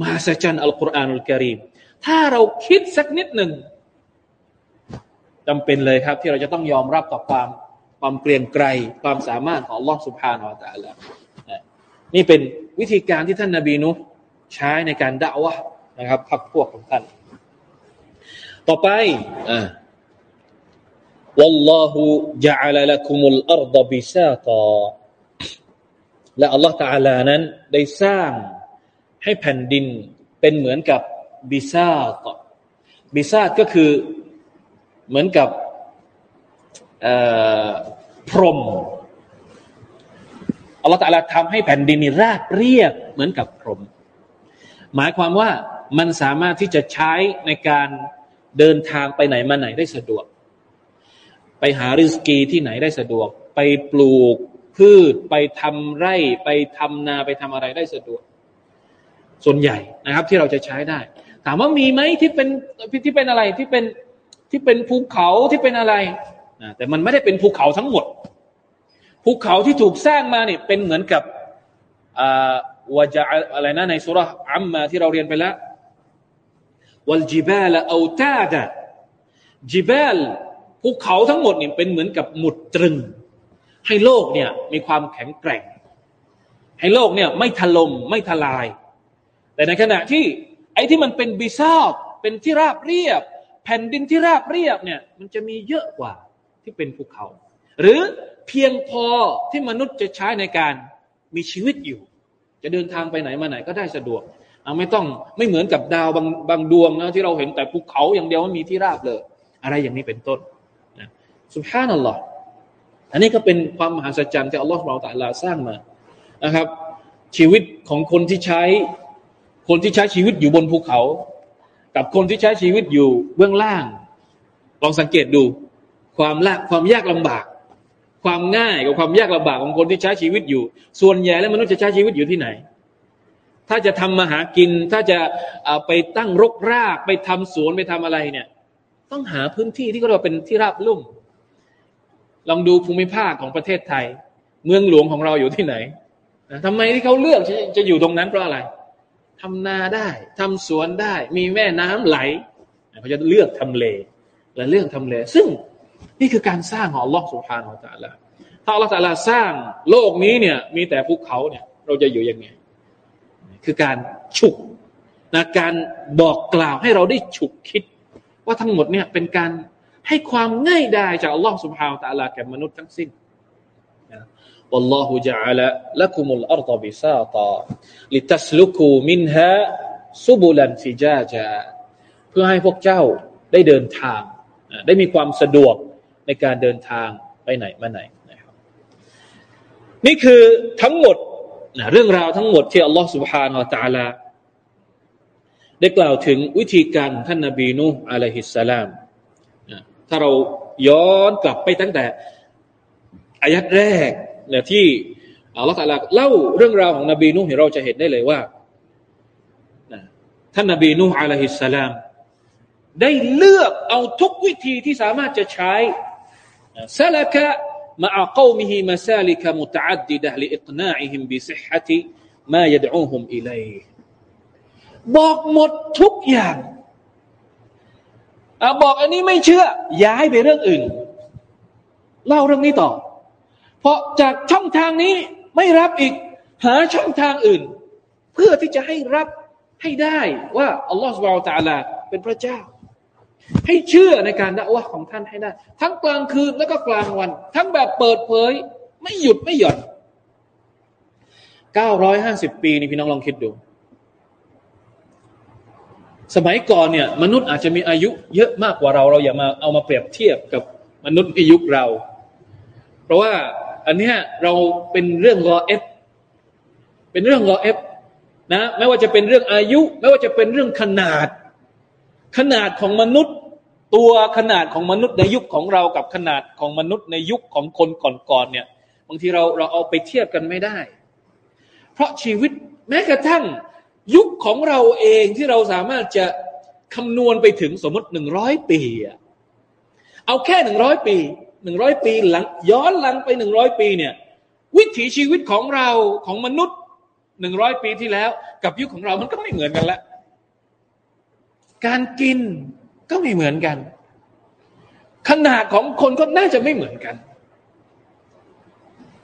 มหัศจรรย์อัลกุรอานอัลกิริมถ้าเราคิดสักนิดหนึ่งจำเป็นเลยครับที่เราจะต้องยอมรับต่อความความเกรียงไกรความสามารถของลอสุภานอัลตะละนี่เป็นวิธีการที่ท่านนาบีนุใช้ในการด่าวะ นะครับพักพวกของท่าน ต่อไปอ والله جعل لكم الأرض بساطا และอัลลอฮฺตาลานั้นได้สร้างให้แผ่นดินเป็นเหมือนกับบิซาตบิซาตก็คือเหมือนกับพรมอัลลอฮฺตาลาทำให้แผ่นดินนี่ราบเรียบเหมือนกับพรม หมายความว่า มันสามารถที่จะใช้ในการเดินทางไปไหนมาไหนได้สะดวก ไปหาริสกีที่ไหนได้สะดวก ไปปลูกพืช ไปทำไร่ ไปทำนาไปทำอะไรได้สะดวก ส่วนใหญ่นะครับที่เราจะใช้ได้ ถามว่ามีไหมที่เป็นที่เป็นอะไรที่เป็นที่เป็นภูเขาที่เป็นอะไรแต่มันไม่ได้เป็นภูเขาทั้งหมด ภูเขาที่ถูกสร้างมาเนี่ยเป็นเหมือนกับวาจะอะไรนะในสุรอัมมาที่เราเรียนไปแล้ว วัลจิบาลเอาตาดะจิบาลภูเขาทั้งหมดเนี่ยเป็นเหมือนกับหมุดตรึง ให้โลกเนี่ยมีความแข็งแกร่ง ให้โลกเนี่ยไม่ถล่มไม่ทลาย แต่ในขณะที่ไอ้ที่มันเป็นบิซาบเป็นที่ราบเรียบ แผ่นดินที่ราบเรียบเนี่ยมันจะมีเยอะกว่าที่เป็นภูเขา หรือเพียงพอที่มนุษย์จะใช้ในการมีชีวิตอยู่ จะเดินทางไปไหนมาไหนก็ได้สะดวก เอาไม่ต้องไม่เหมือนกับดาวบางบางดวงนะที่เราเห็นแต่ภูเขาอย่างเดียวไม่มีที่ราบเลย อะไรอย่างนี้เป็นต้นนะสุภาพนั่นหรออันนี้ก็เป็นความมหัศจรรย์ที่อัลลอฮฺเราแต่ลาสร้างมานะครับ ชีวิตของคนที่ใช้ คนที่ใช้ชีวิตอยู่บนภูเขา กับคนที่ใช้ชีวิตอยู่เบื้องล่าง ลองสังเกตดูความละความยากลำบาก ความง่ายกับความยากลำบากของคนที่ใช้ชีวิตอยู่ ส่วนใหญ่แล้วมนุษย์จะใช้ชีวิตอยู่ที่ไหน ถ้าจะทำมาหากิน ถ้าจะไปตั้งรกรากไปทำสวนไปทำอะไรเนี่ย ต้องหาพื้นที่ที่เราเป็นที่ราบลุ่ม ลองดูภูมิภาคของประเทศไทย เมืองหลวงของเราอยู่ที่ไหนทำไมที่เขาเลือกจะอยู่ตรงนั้นเพราะอะไรทำนาได้ทำสวนได้ มีแม่น้ำไหลเขาจะเลือกทำเลและเลือกทำเล ซึ่งนี่คือการสร้างของลลอฮฺสุบฮานาอัลลอฮฺถ้าอัลลอตะลาสร้างโลกนี้เนี่ย มีแต่ภูเขาเนี่ย เราจะอยู่ยังไง คือการฉุกนะการบอกกล่าวให้เราได้ฉุกคิด ว่าทั้งหมดเนี่ยเป็นการให้ความง่ายดายจากอัลลอฮฺสุบฮาวตะลาแก่มนุษย์ทั้งสิ้น والله جعل لكم الأرض بساطا لتسلكوا منها سبلا فجاجا เพื่อให้พวกเจ้าได้เดินทาง ได้มีความสะดวกในการเดินทางไปไหนมาไหนนะครับนี่คือทั้งหมด นะเรื่องราวทั้งหมดที่อัลลอฮฺ سبحانه และ تعالى ได้กล่าวถึงวิธีการท่านนบีนูอะลัยฮิสสลามนะถ้าเราย้อนกลับไปตั้งแต่อายัดแรกนะที่อัลลอฮฺตาลาเล่าเรื่องราวของนบีนูให้เราจะเห็นได้เลยว่าท่านนบีนูอะลัยฮิสสลามได้เลือกเอาทุกวิธีที่สามารถจะใช้ซาลกะ مع قومه مسالك متعددة لإقناعهم بصحة ما يدعوهم إليه บอกหมดทุกอย่างอบอกอันนี้ไม่เชื่อ ย้ายไปเรื่องอื่น เล่าเรื่องนี้ต่อ เพราะจากช่องทางนี้ไม่รับอีก หาช่องทางอื่น เพื่อที่จะให้รับให้ได้ว่าอัลลอฮฺสุบไบร์ตะลาเป็นพระเจ้า ให้เชื่อในการด่าวะของท่านให้ได้ ทั้งกลางคืนแล้วก็กลางวัน ทั้งแบบเปิดเผย ไม่หยุดไม่หย่อนเก้าร้อยห้าสิบปีนี่พี่น้องลองคิดดู สมัยก่อนเนี่ยมนุษย์อาจจะมีอายุเยอะมากกว่าเราเราอย่ามาเอามาเปรียบเทียบกับมนุษย์ในยุคเรา เพราะว่าอันนี้เราเป็นเรื่องรอเอฟเป็นเรื่องรอเอฟนะไม่ว่าจะเป็นเรื่องอายุ ไม่ว่าจะเป็นเรื่องขนาด ขนาดของมนุษย์ ตัวขนาดของมนุษย์ในยุคของเรากับขนาดของมนุษย์ในยุคของคนก่อนๆเนี่ยบางทีเราเราเอาไปเทียบกันไม่ได้ เพราะชีวิตแม้กระทั่งยุคของเราเองที่เราสามารถจะคำนวณไปถึงสมมติหนึ่งร้อยปีเอาแค่หนึ่งร้อยปีหนึ่งร้อยปีหลังย้อนหลังไปหนึ่งร้อยปีเนี่ยวิถีชีวิตของเราของมนุษย์หนึ่งร้อยปีที่แล้ว กับยุคของเรามันก็ไม่เหมือนกันแล้ว การกินก็ไม่เหมือนกัน ขนาดของคนก็น่าจะไม่เหมือนกัน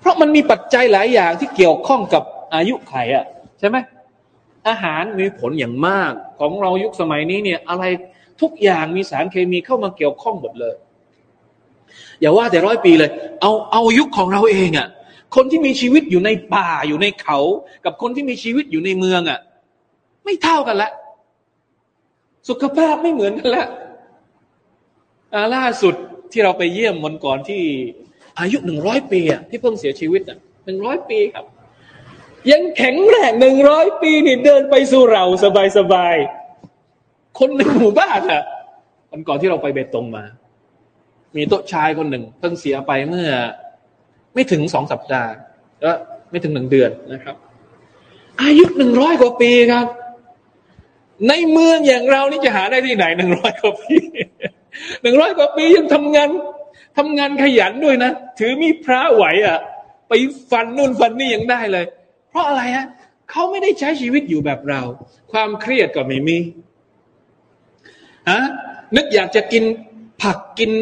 เพราะมันมีปัจจัยหลายอย่างที่เกี่ยวข้องกับอายุไขอะใช่ไหมอาหารมีผลอย่างมากของเรายุคสมัยนี้เนี่ย อะไรทุกอย่างมีสารเคมีเข้ามาเกี่ยวข้องหมดเลย อย่าว่าแต่ร้อยปีเลย เอาเอายุคของเราเองอะ่ะ คนที่มีชีวิตอยู่ในป่าอยู่ในเขา กับคนที่มีชีวิตอยู่ในเมืองอะ่ะ ไม่เท่ากันละ สุขภาพไม่เหมือนกันละล่าสุดที่เราไปเยี่ยมวันก่อนที่อายุหนึ่งร้อยปีอะที่เพิ่งเสียชีวิตอะหนึ่งร้อยปีครับ ยังแข็งแรงหนึ่งร้อยปีนี่เดินไปสู่เราสบายสบายคนในหมู่บ้านอะวันก่อนที่เราไปเบตงมา มีโต๊ะชายคนหนึ่ง เพิ่งเสียไปเมื่อ ไม่ถึงสองสัปดาห์แล้วไม่ถึงหนึ่งเดือนนะครับ อายุหนึ่งร้อยกว่าปีครับ ในเมืองอย่างเรานี่จะหาได้ที่ไหนหนึ่งร้อยกว่าปีหนึ่งร้อยกว่าปียังทำงานทำงานขยันด้วยนะ ถือมีพระไหวอะ ไปฟันนู่นฟันนี่ยังได้เลย เพราะอะไรฮะเขาไม่ได้ใช้ชีวิตอยู่แบบเรา ความเครียดก็ไม่มีฮะนึกอยากจะกินผักกิน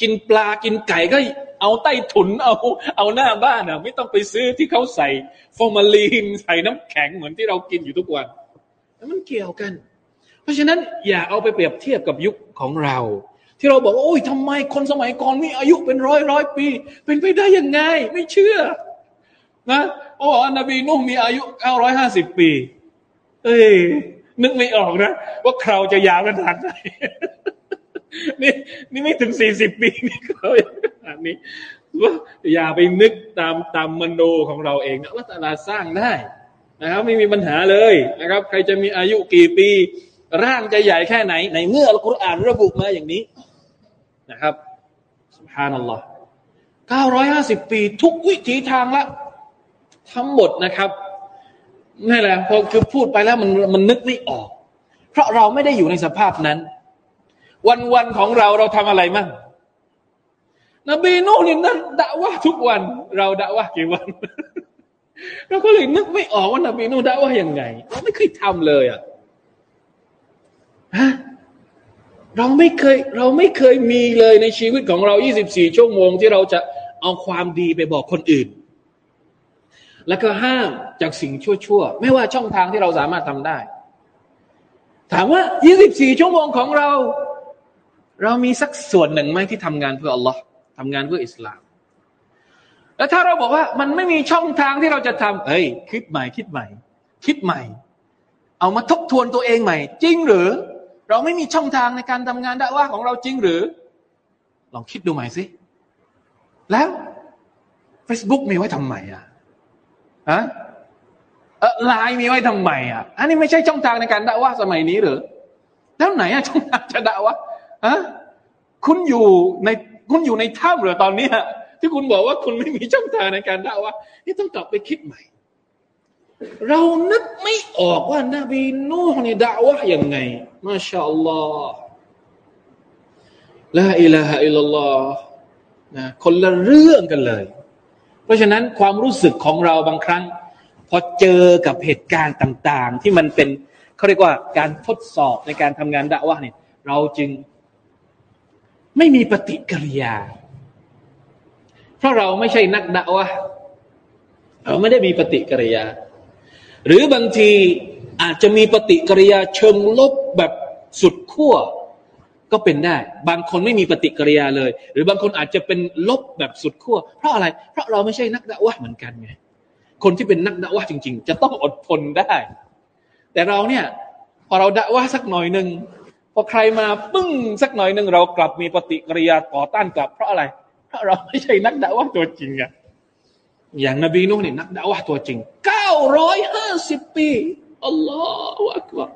กินปลากินไก่ก็เอาใต้ถุนเอา เอาหน้าบ้านอะ ไม่ต้องไปซื้อที่เขาใส่ฟอร์มาลีนใส่น้ำแข็งเหมือนที่เรากินอยู่ทุกวัน มันเกี่ยวกัน เพราะฉะนั้นอย่าเอาไปเปรียบเทียบกับยุคของเรา ที่เราบอกว่าโอ้ยทำไมคนสมัยก่อนมีอายุเป็นร้อยร้อยปี เป็นไปได้ยังไง ไม่เชื่อ นะโอ้อนบีนุ่มมีอายุเก้าร้อยห้าสิบปี เอ้ยนึกไม่ออกนะ ว่าคราวจะยาวขนาดไหนนี่นี่ไม่ถึงสี่สิบปีนี่เขาขนาดนี้ว่าอย่าไปนึกตามตามมโนของเราเองนะว่าตลาสร้างได้ นะครับไม่มีปัญหาเลยนะครับ ใครจะมีอายุกี่ปี ร่างจะใหญ่แค่ไหน ในเมื่ออัลกุรอานระบุมาอย่างนี้นะครับสุภานัลลอฮ์เก้าร้อยห้าสิบปีทุกวิถีทางละ ทั้งหมดนะครับนี่แหละพอคือพูดไปแล้วมันมันนึกไม่ออก เพราะเราไม่ได้อยู่ในสภาพนั้น วันวันของเราเราทำอะไรมั่งนบีนูนี่นั่นด่าว่าทุกวัน เราด่าว่ากี่วัน เราก็เลยนึกไม่ออกว่านบีนูด่าว่ายังไงเราไม่เคยทำเลยอะฮะเราไม่เคย เราไม่เคยมีเลยในชีวิตของเรา 24 ชั่วโมงที่เราจะเอาความดีไปบอกคนอื่น แล้วก็ห้ามจากสิ่งชั่วๆ ไม่ว่าช่องทางที่เราสามารถทำได้ ถามว่า 24 ชั่วโมงของเรา เรามีสักส่วนหนึ่งไหมที่ทำงานเพื่ออัลลอฮ์ทำงานเพื่ออิสลาม แล้วถ้าเราบอกว่ามันไม่มีช่องทางที่เราจะทำเฮ้ย คิดใหม่คิดใหม่ คิดใหม่ เอามาทบทวนตัวเองใหม่ จริงหรือ เราไม่มีช่องทางในการทำงานด่าว่าของเราจริงหรือ ลองคิดดูใหม่สิ แล้ว Facebook มีไว้ทำไมอะฮะไลน์มีไว้ทำไมอะ อันนี้ไม่ใช่ช่องทางในการด่าว่าสมัยนี้หรือ แล้วไหนอะช่องทางจะด่าว่าฮะคุณอยู่ในคุณอยู่ในถ้ำหรือตอนนี้ ที่คุณบอกว่าคุณไม่มีช่องทางในการด่าว่านี่ต้องกลับไปคิดใหม่ เรานึกไม่ออกว่านาบีนูฮ์นี่ด่าว่าย่างไงมาชาอัลลอฮ์ลาอิลาฮะอิลลัลลอฮ์นะคนละเรื่องกันเลย เพราะฉะนั้นความรู้สึกของเราบางครั้ง พอเจอกับเหตุการณ์ต่าง ๆ ที่มันเป็นเขาเรียกว่าการทดสอบในการทำงานดะว่าเนี่ย เราจึงไม่มีปฏิกิริยา ราะเราไม่ใช่นักดะว่าเราไม่ได้มีปฏิกิริยา หรือบางทีอาจจะมีปฏิกิริยาเชิงลบแบบสุดขั้วก็เป็นได้ บางคนไม่มีปฏิกิริยาเลย หรือบางคนอาจจะเป็นลบแบบสุดขั้วเพราะอะไร เพราะเราไม่ใช่นักดะวะเหมือนกันไงคนที่เป็นนักดะวะจริง ๆ จะต้องอดทนได้ แต่เราเนี่ยพอเราดะวะสักหน่อยหนึ่งพอใครมาปึ้งสักหน่อยหนึ่งเรากลับมีปฏิกิริยาต่อต้านกลับ เพราะอะไร เพราะเราไม่ใช่นักดะวะตัวจริงอะอย่างนบีนุ่เนี่ยนักดะวะตัวจริงเก้าร้อยห้าสิบปีอัลลอฮฺอักบาร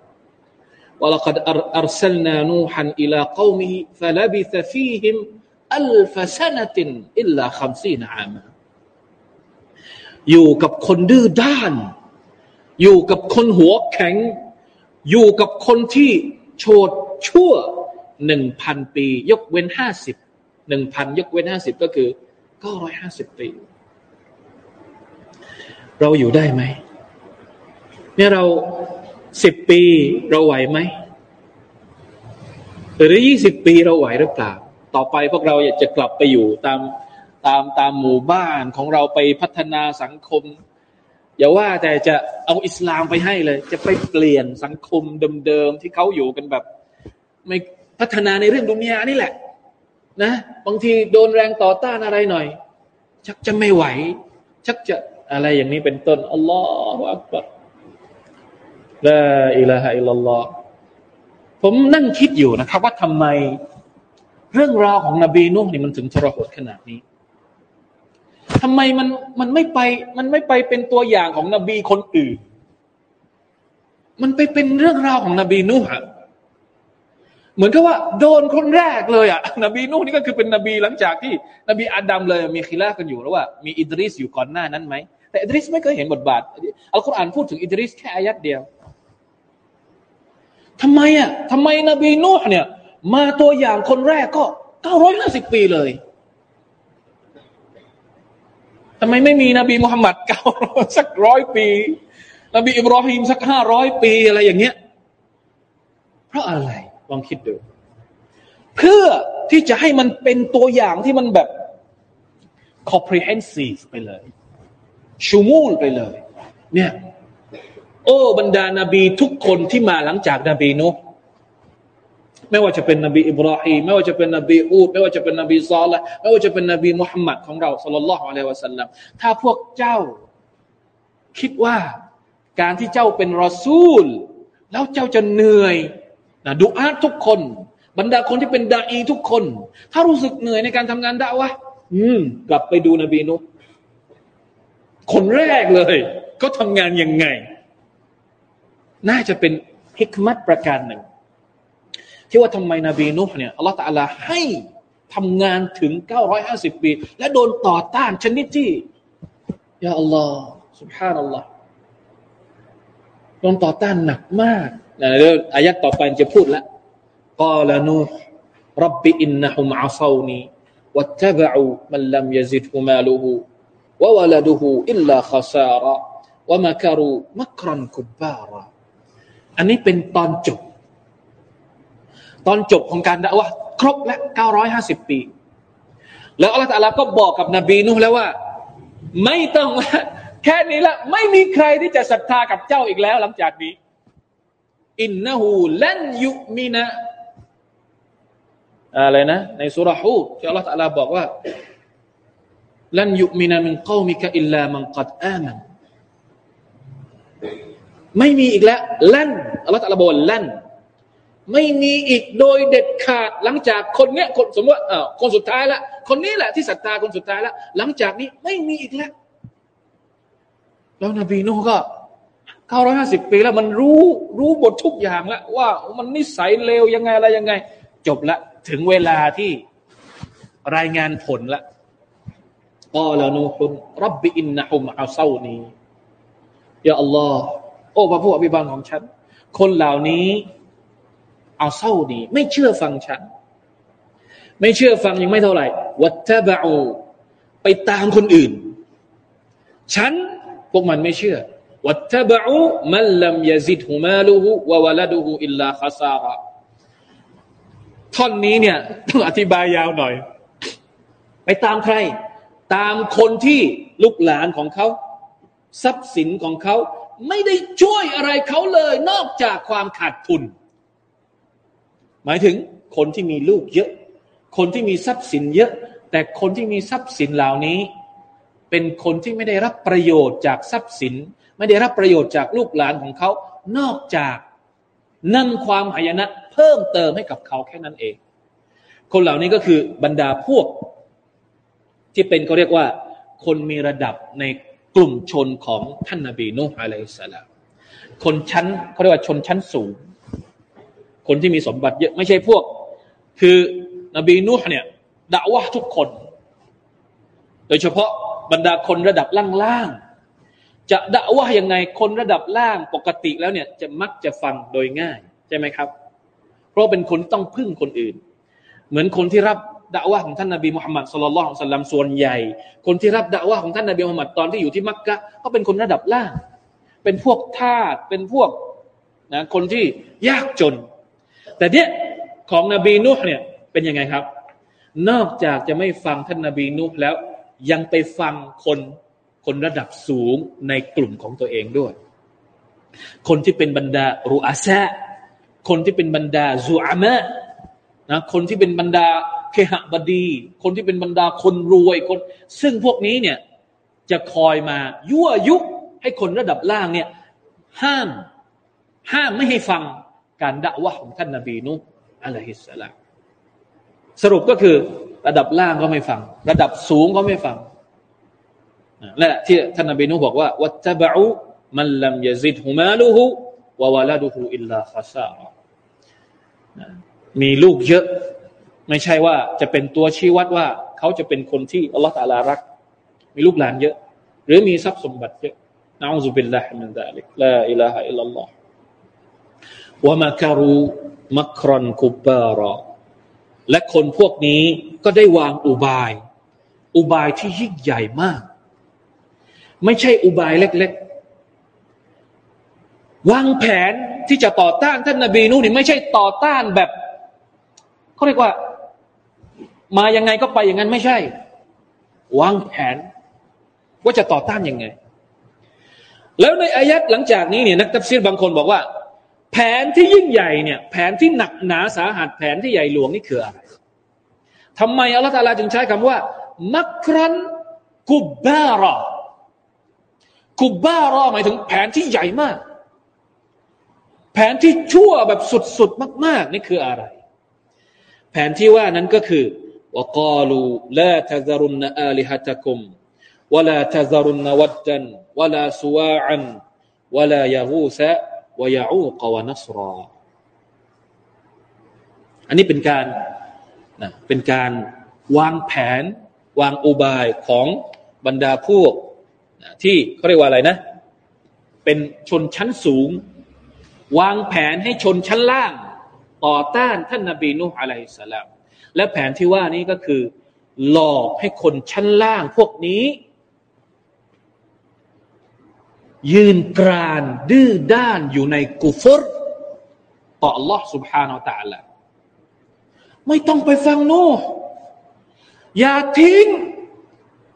ولقد أرسلنا نوحا إلى قومه فلبث فيهم ألف سنة إلا خمسين عاما อยู่กับคนดื้อด้าน อยู่กับคนหัวแข็ง อยู่กับคนที่โฉดชั่วหนึ่งพันปี ยกเว้นห้าสิบ หนึ่งพันยกเว้นห้าสิบก็คือเก้าร้อยห้าสิบปี เราอยู่ได้ไหม เนี่ยเราสิบปีเราไหวไหม หรือยี่สิบปีเราไหวหรือเปล่า ต่อไปพวกเราอยากจะกลับไปอยู่ตามตามตามหมู่บ้านของเราไปพัฒนาสังคม อย่าว่าแต่จะเอาอิสลามไปให้เลย จะไปเปลี่ยนสังคมเดิมๆที่เขาอยู่กันแบบ ไม่พัฒนาในเรื่องดุนยานี่แหละ นะบางทีโดนแรงต่อต้านอะไรหน่อย ชักจะไม่ไหว ชักจะอะไรอย่างนี้เป็นต้นอัลลอฮฺอักบัรลาอิลาฮะอิลลัลลอฮ์ผมนั่งคิดอยู่นะครับ ว่าทำไมเรื่องราวของนบีนุ่นี่มันถึงทรหดขนาดนี้ทำไมมันมันไม่ไปมันไม่ไปเป็นตัวอย่างของนบีคนอื่น มันไปเป็นเรื่องราวของนบีนุ่ะ เหมือนกับว่าโดนคนแรกเลยอะนบีนุ่นี่ก็คือเป็นนบีหลังจากที่ นบีอาดัมเลยมีคิลากันอยู่แล้วว่า มีอิดริสอยู่ก่อนหน้านั้นไหมแต่อิดริสไม่เคยเห็นบทบาทอัลกุรอานพูดถึงอิดริสแค่อายัดเดียวทำไมอะทำไมนบีนูห์เนี่ย มาตัวอย่างคนแรกก็เก้าร้อยห้าสิบปีเลยทำไมไม่มีนบีมุฮัมมัดเก้าสักร้อยปี นบีอิบราฮิมสักห้าร้อยปีอะไรอย่างเงี้ย เพราะอะไร ลองคิดดู เพื่อที่จะให้มันเป็นตัวอย่างที่มันแบบ comprehensive ไปเลย ชูมูลไปเลย เนี่ย โอ้บรรดานาบีทุกคนที่มาหลังจากนบีนุไม่ว่าจะเป็นนบีอิบราฮิมไม่ว่าจะเป็นนบีอูดไม่ว่าจะเป็นนบีซอลไม่ว่าจะเป็นนบีมุฮัมมัดของเราสัลลัลลอฮุอะลัยวะสัลลัมถ้าพวกเจ้า คิดว่าการที่เจ้าเป็นรอซูล แล้วเจ้าจะเหนื่อย นะดูอาทุกคน บรรดาคนที่เป็นดาอีทุกคน ถ้ารู้สึกเหนื่อยในการทำงานด่าวะอืม กลับไปดูนบีนุคนแรกเลยเขาทำงานยังไง น่าจะเป็นฮิกมัตประการหนึ่ง ที่ว่าทำไมนบีนุเนี่ยอัลลอฮฺตาลาให้ทำงานถึง 950 ปี และโดนต่อต้านชนิดที่ยาอัลลอฮ์สุบฮานัลลอฮ์โดนต่อต้านหนักมาก นะเดี๋ยวอายัดต่อไปจะพูดแล้วกาลนูห์รับบิอินนะฮุมอาซานีวัตตบะอูมันลัมยซิดฮุมาลูฮูวะวะลดุฮูอิลลาขซาระวะมะคารูมักรันคุบบาระอันนี้เป็นตอนจบ ตอนจบของการด่าว่าครบและเก้าร้อยห้าสิบปี แล้วอัลลอฮฺตาลาก็บอกกับนบีนุ่แล้วว่า ไม่ต้องแค่นี้ละไม่มีใครที่จะศรัทธากับเจ้าอีกแล้วหลังจากนี้ อินนะฮูลันยุมินะอะไรนะ ในสุรฮูที่อัลลอฮฺตาลาบอกว่าลันยุมินะมินกอมิกะอิลลามันกัดอามันไม่มีอีกแล้วลั่นอัลลอฮฺตะลาบอกลั่นไม่มีอีกโดยเด็ดขาด หลังจากคนเนี้ยคนสมมติว่าคนสุดท้ายละคนนี้แหละที่ศรัทธาคนสุดท้ายละหลังจากนี้ไม่มีอีกแล้ว แล้วนบีนูก็ เก้าร้อยห้าสิบปีแล้วมันรู้รู้บททุกอย่างแล้ว ว่ามันนิสัยเลวยังไงอะไรยังไง จบละ ถึงเวลาที่รายงานผลละกอลานูฮุนรับบิอินนะฮุมอาเซานียาอัลลอฮ์โอ้พระผู้อภิบาลของฉัน คนเหล่านี้เอาเศร้าดีไม่เชื่อฟังฉัน ไม่เชื่อฟังยังไม่เท่าไหร่วัตบะอูไปตามคนอื่น ฉันพวกมันไม่เชื่อ วัตบะอูมันลัมยาซิดฮุมาลูฮูวะวะลดูฮูอิลลาคาซาระท่อนนี้เนี่ยต้องอธิบายยาวหน่อย ไปตามใคร ตามคนที่ลูกหลานของเขา ทรัพย์สินของเขา ไม่ได้ช่วยอะไรเขาเลย นอกจากความขาดทุน หมายถึงคนที่มีลูกเยอะ คนที่มีทรัพย์สินเยอะ แต่คนที่มีทรัพย์สินเหล่านี้ เป็นคนที่ไม่ได้รับประโยชน์จากทรัพย์สิน ไม่ได้รับประโยชน์จากลูกหลานของเขา นอกจากนำความหายนะเพิ่มเติมให้กับเขาแค่นั้นเอง คนเหล่านี้ก็คือบรรดาพวก ที่เป็นเขาเรียกว่า คนมีระดับในกลุ่มชนของท่านนาบีนูฮ์อะลัยฮิสลามคนชั้นเขาเรียกว่าชนชั้นสูง คนที่มีสมบัติเยอะไม่ใช่พวก คือนบีนูฮ์เนี่ยด่าวะทุกคน โดยเฉพาะ บรรดาคนระดับล่างๆจะด่าวะยังไงคนระดับล่างปกติแล้วเนี่ยจะมักจะฟังโดยง่ายใช่ไหมครับ เพราะเป็นคนต้องพึ่งคนอื่น เหมือนคนที่รับดะว่าของท่านนบีมุฮัมมัดสุลลัลลอฮุสัลลัมส่วนใหญ่ คนที่รับดะว่าของท่านนบีมุฮัมมัดตอนที่อยู่ที่มักกะก็เป็นคนระดับล่าง เป็นพวกทาสเป็นพวกนะคนที่ยากจน แต่เนี้ยของนบีนุห์เนี่ยเป็นยังไงครับ นอกจากจะไม่ฟังท่านนบีนุห์แล้ว ยังไปฟังคนคนระดับสูงในกลุ่มของตัวเองด้วย คนที่เป็นบรรดารูอาซะคนที่เป็นบรรดาซูอามะนะคนที่เป็นบรรดาเคหบดี คนที่เป็นบรรดาคนรวยคน ซึ่งพวกนี้เนี่ยจะคอยมายั่วยุให้คนระดับล่างเนี่ยห้ามห้ามไม่ให้ฟังการด่าวะของท่านนาบีนุอะลัยฮิสสลามสรุปก็คือ ระดับล่างก็ไม่ฟัง ระดับสูงก็ไม่ฟังและที่ท่านนบีนุบอกว่าวัตบะอุมันลัมยซิดฮุมาลูฮุวะวะลาดูฮุอิลลาคาซามีลูกเยอะ ไม่ใช่ว่าจะเป็นตัวชี้วัดว่า เขาจะเป็นคนที่อัลลอฮฺตาลารัก มีลูกหลานเยอะ หรือมีทรัพย์สมบัติเยอะนะอูซุบิลลาฮิมินซาลิกลาอิลาฮะอิลลัลลอฮ์วะมะคารูมักรอนกุบบารอ และคนพวกนี้ก็ได้วางอุบาย อุบายที่ยิ่งใหญ่มาก ไม่ใช่อุบายเล็ก ๆ วางแผนที่จะต่อต้านท่านนาบีนูนี่ไม่ใช่ต่อต้านแบบเขาเรียกว่า มายังไงก็ไปอย่างนั้นไม่ใช่ วางแผน ว่าจะต่อต้านยังไง แล้วในอายัดหลังจากนี้เนี่ยนักตัฟซีรบางคนบอกว่า แผนที่ยิ่งใหญ่เนี่ยแผนที่หนักหนาสาหัสแผนที่ใหญ่หลวงนี่คืออะไรทำไมอัลลอฮฺตาลาจึงใช้คำว่า มักรันกุบบารอกุบบารอหมายถึงแผนที่ใหญ่มาก แผนที่ชั่วแบบสุดๆมาก ๆ นี่คืออะไร แผนที่ว่านั้นก็คือวกาลูลาทซารุนอาลิฮัตะกุมวลาทซารุนวัดจันวลาสวาอันวลายาฮูซะ วยาอูกวนัสรอ อันนี้เป็นการนะเป็นการวางแผน วางอุบายของบรรดาพวกนะที่เขาเรียกว่าอะไรนะ เป็นชนชั้นสูง วางแผนให้ชนชั้นล่าง ต่อต้านท่านนาบีนุอะลัยสลามและแผนที่ว่านี้ก็คือ หลอกให้คนชั้นล่างพวกนี้ ยืนกรานดื้อด้านอยู่ในกุฟรต่อ Allah سبحانه และ تعالى ไม่ต้องไปฟังโน่อย่าทิ้ง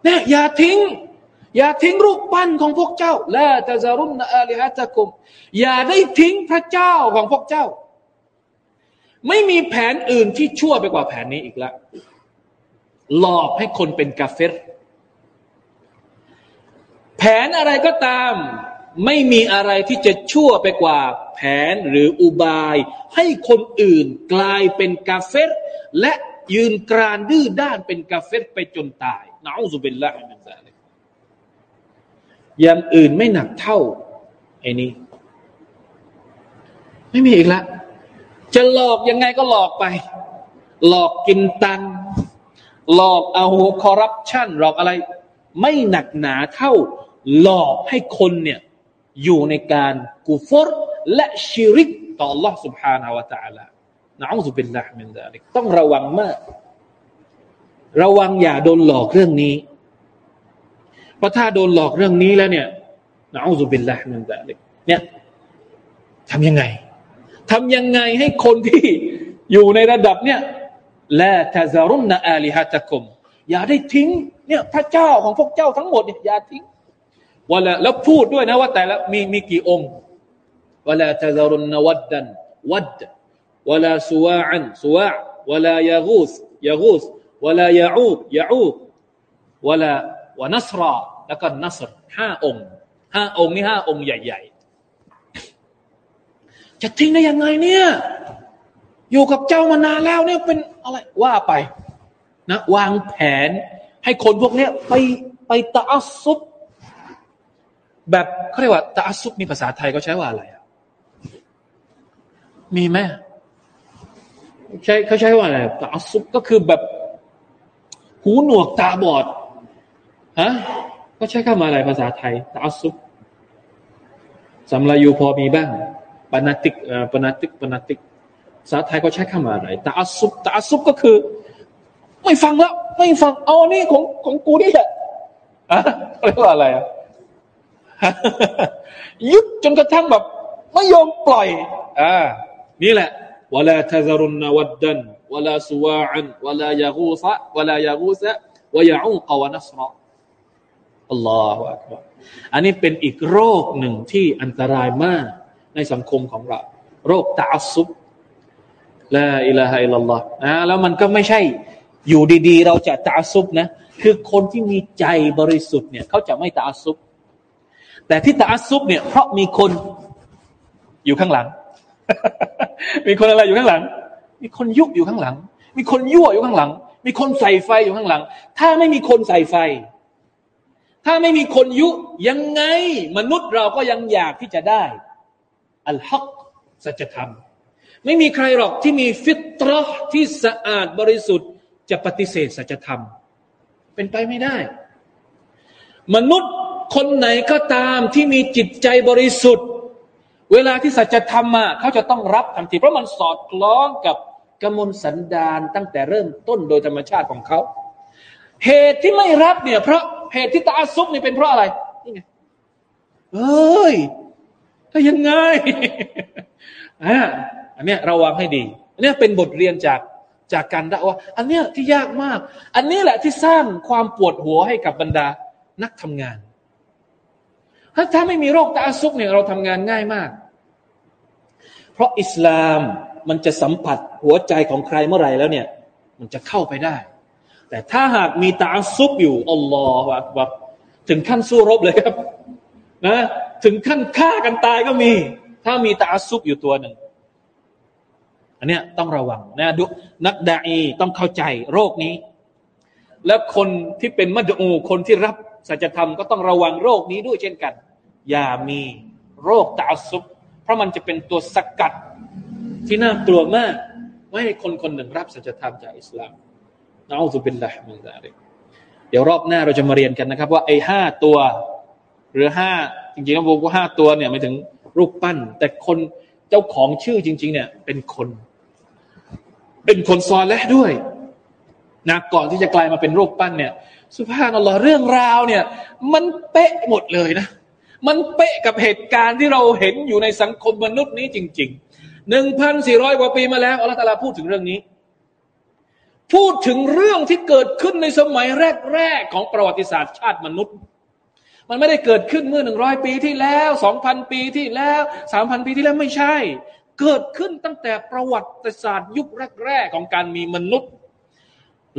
เนี่ยอย่าทิ้ง อย่าทิ้งรูปปั้นของพวกเจ้าละตะซารุนอาลิฮัตะกุมอย่าได้ทิ้งพระเจ้าของพวกเจ้า ไม่มีแผนอื่นที่ชั่วไปกว่าแผนนี้อีกแล้วหลอกให้คนเป็นกาเฟร แผนอะไรก็ตาม ไม่มีอะไรที่จะชั่วไปกว่า แผนหรืออุบาย ให้คนอื่นกลายเป็นกาเฟรและยืนกรานดื้อด้านเป็นกาเฟรไปจนตายนะอูซุบิลละฮิมินซาลิกอย่างอื่นไม่หนักเท่าไอ้นี้ ไม่มีอีกแล้วจะหลอกยังไงก็หลอกไป หลอกกินตัง หลอกเอาคอร์รัปชันหลอกอะไร ไม่หนักหนาเท่า หลอกให้คนเนี่ยอยู่ในการกุฟรและชิริกต่อ Allah سبحانه และ تعالى นะอูซุบิลลาฮิมินซาลิกต้องระวังมาก ระวังอย่าโดนหลอกเรื่องนี้ เพราะถ้าโดนหลอกเรื่องนี้แล้วเนี่ยนะอูซุบิลลาฮิมินซาลิกเนี่ยทำยังไงทำยังไงให้คนที่อยู่ในระดับเนี่ยละทะซารุนอาลิฮัตะกุมอย่าได้ทิ้งเนี่ยพระเจ้าของพวกเจ้าทั้งหมดเนี่ยอย่าทิ้ง วลาแล้วพูดด้วยนะว่าแต่ละมีมีกี่องค์วลาตะซารุนนวัดดันวัดวลาสุวาอันสุวาวลายากูสยากูสวลายาอูดยาอูดวลาวนัสราแล้วก็นัสรห้าองค์ห้าองค์นี่ห้าองค์ใหญ่ ๆ จะทิ้งได้ยังไงเนี่ยอยู่กับเจ้ามานานแล้วเนี่ยเป็นอะไรว่าไปนะวางแผนให้คนพวกนี้ไปไปตะอัซุบ แบบเขาเรียกว่าตาซุปมีภาษาไทยเขาใช้ว่าอะไรอะมีไหมใช้เขาใช้ว่าอะไรตาซุปก็คือแบบ หูหนวกตาบอดฮะเขาใช้คำอะไรภาษาไทยตาซุปสำลายูพอมีบ้างปนาติกปนาติกปนาติกภาษาไทยเขาใช้คำอะไรตาซุปตาซุปก็คือ ไม่ฟังแล้ว ไม่ฟังเอานี่ของของกูนี่แหละอะเรียกว่าอะไรอะ ยึดจนกระทั่งแบบ ไม่ยอมปล่อย อ่า นี่แหละวลาทซรุนนวัดดันวลาสวาอันวลายากูซะวลายากูซะวยาอูกวนัสรออัลลอฮฺอักบารอันนี้เป็นอีกโรคหนึ่งที่อันตรายมากในสังคมของเรา โรคตาซุบละอิลาฮะอิลลัลลอฮ์นะแล้วมันก็ไม่ใช่อยู่ดีๆ เราจะตาซุบนะ คือคนที่มีใจบริสุทธิ์เนี่ยเขาจะไม่ตาซุบ แต่ที่ตาซุบเนี่ยเพราะมีคนอยู่ข้างหลัง มีคนอะไรอยู่ข้างหลัง มีคนยุบอยู่ข้างหลัง มีคนยั่วอยู่ข้างหลัง มีคนใส่ไฟอยู่ข้างหลัง ถ้าไม่มีคนใส่ไฟ ถ้าไม่มีคนยุยังไง มนุษย์เราก็ยังอยากที่จะได้ อัลฮักสัจธรรม ไม่มีใครหรอกที่มีฟิตรอที่สะอาดบริสุทธิ์ จะปฏิเสธสัจธรรม เป็นไปไม่ได้ มนุษย์ คนไหนก็ตามที่มีจิตใจบริสุทธิ์ เวลาที่สัจธรรมมาเขาจะต้องรับทันทีเพราะมันสอดคล้องกับกมลสันดานตั้งแต่เริ่มต้นโดยธรรมชาติของเขา เหตุที่ไม่รับเนี่ย เพราะเหตุที่ตาซุบนี่เป็นเพราะอะไรนี่ไงเอ้ยถ้ายังไงอ่าอันเนี้ยระวังให้ดี อันเนี้ยเป็นบทเรียนจากจากการด่าว่า อันเนี้ยที่ยากมาก อันนี้แหละที่สร้างความปวดหัวให้กับบรรดานักทำงาน ถ้าถ้าไม่มีโรคตาซุกเนี่ยเราทำงานง่ายมาก เพราะอิสลามมันจะสัมผัสหัวใจของใครเมื่อไรแล้วเนี่ย มันจะเข้าไปได้ แต่ถ้าหากมีตาซุบอยู่อัลลอฮฺแบบถึงขั้นสู้รบเลยครับนะถึงขั้นฆ่ากันตายก็มี ถ้ามีตาซุบอยู่ตัวหนึ่ง อันเนี้ยต้องระวังนะดุนักดาอีต้องเข้าใจโรคนี้ แล้วคนที่เป็นมัดอูคนที่รับ สัจธรรมก็ต้องระวังโรคนี้ด้วยเช่นกัน อย่ามีโรคตาซุบเพราะมันจะเป็นตัวสกัดที่น่ากลัวมาก ไม่ให้คนคนหนึ่งรับสัจธรรมจากอิสลามนะอัลลอฮฺเป็นละมินซาลิกเดี๋ยวรอบหน้าเราจะมาเรียนกันนะครับ ว่าไอ้ห้าตัว หรือห้าจริงๆแล้วผมว่าห้าตัวเนี่ยไม่ถึงรูปปั้น แต่คนเจ้าของชื่อจริง ๆ เนี่ย เป็นคน เป็นคนซอลและด้วยนะก่อนที่จะกลายมาเป็นรูปปั้นเนี่ย สุภาพนัลลอฮ์เรื่องราวเนี่ย มันเป๊ะหมดเลยนะ มันเป๊ะกับเหตุการณ์ที่เราเห็นอยู่ในสังคมมนุษย์นี้จริงๆหนึ่งพันสี่ร้อยกว่าปีมาแล้วอัลลอฮฺตาลาพูดถึงเรื่องนี้ พูดถึงเรื่องที่เกิดขึ้นในสมัยแรกๆของประวัติศาสตร์ชาติมนุษย์ มันไม่ได้เกิดขึ้นเมื่อหนึ่งร้อยปีที่แล้วสองพันปีที่แล้วสามพันปีที่แล้วไม่ใช่ เกิดขึ้นตั้งแต่ประวัติศาสตร์ยุคแรก ๆ ของการมีมนุษย์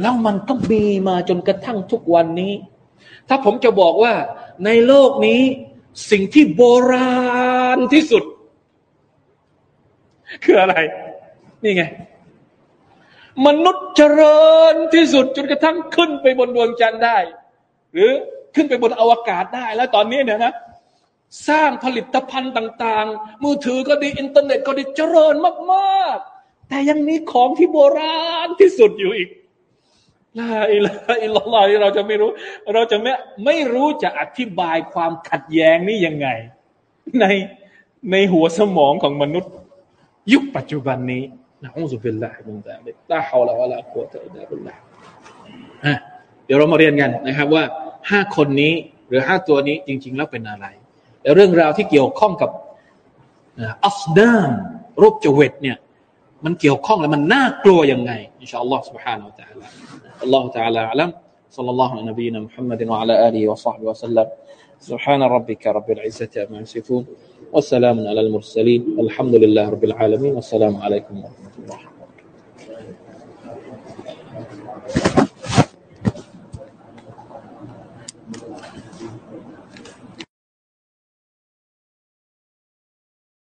แล้วมันก็มีมาจนกระทั่งทุกวันนี้ ถ้าผมจะบอกว่าในโลกนี้สิ่งที่โบราณที่สุด คืออะไร นี่ไง มนุษย์เจริญที่สุดจนกระทั่งขึ้นไปบนดวงจันทร์ได้ หรือขึ้นไปบนอวกาศได้ แล้วตอนนี้เนี่ยนะสร้างผลิตภัณฑ์ต่าง ๆ มือถือก็ดีอินเทอร์เน็ตก็ดีเจริญมาก ๆ แต่ยังมีของที่โบราณที่สุดอยู่อีก ลาอิลาอิลลอฮเราจะไม่รู้ เราจะไม่ไม่รู้จะอธิบายความขัดแย้งนี้ยังไง ในในหัวสมองของมนุษย์ ยุคปัจจุบันนี้นะอุสุบิลลาฮิมุนตาลิกตาฮาวลาวะลากุวะตะอิลลาบิลลาเดี๋ยวเรามาเรียนกันนะครับว่าห้าคนนี้หรือห้าตัวนี้จริง ๆ แล้วเป็นอะไรแต่เรื่องราวที่เกี่ยวข้องกับอัฟดามรูปจเวตเนี่ย มันเกี่ยวข้องและมันน่ากลัวยังไง إن شاء الله سبحانه وتعالى. الله تعالى أعلم. صلى الله على نبينا محمد وعلى آله وصحبه وسلم. سبحان ربك رب العزة عما يصفون. وسلام على المرسلين. الحمد لله رب العالمين. والسلام عليكم ورحمة الله.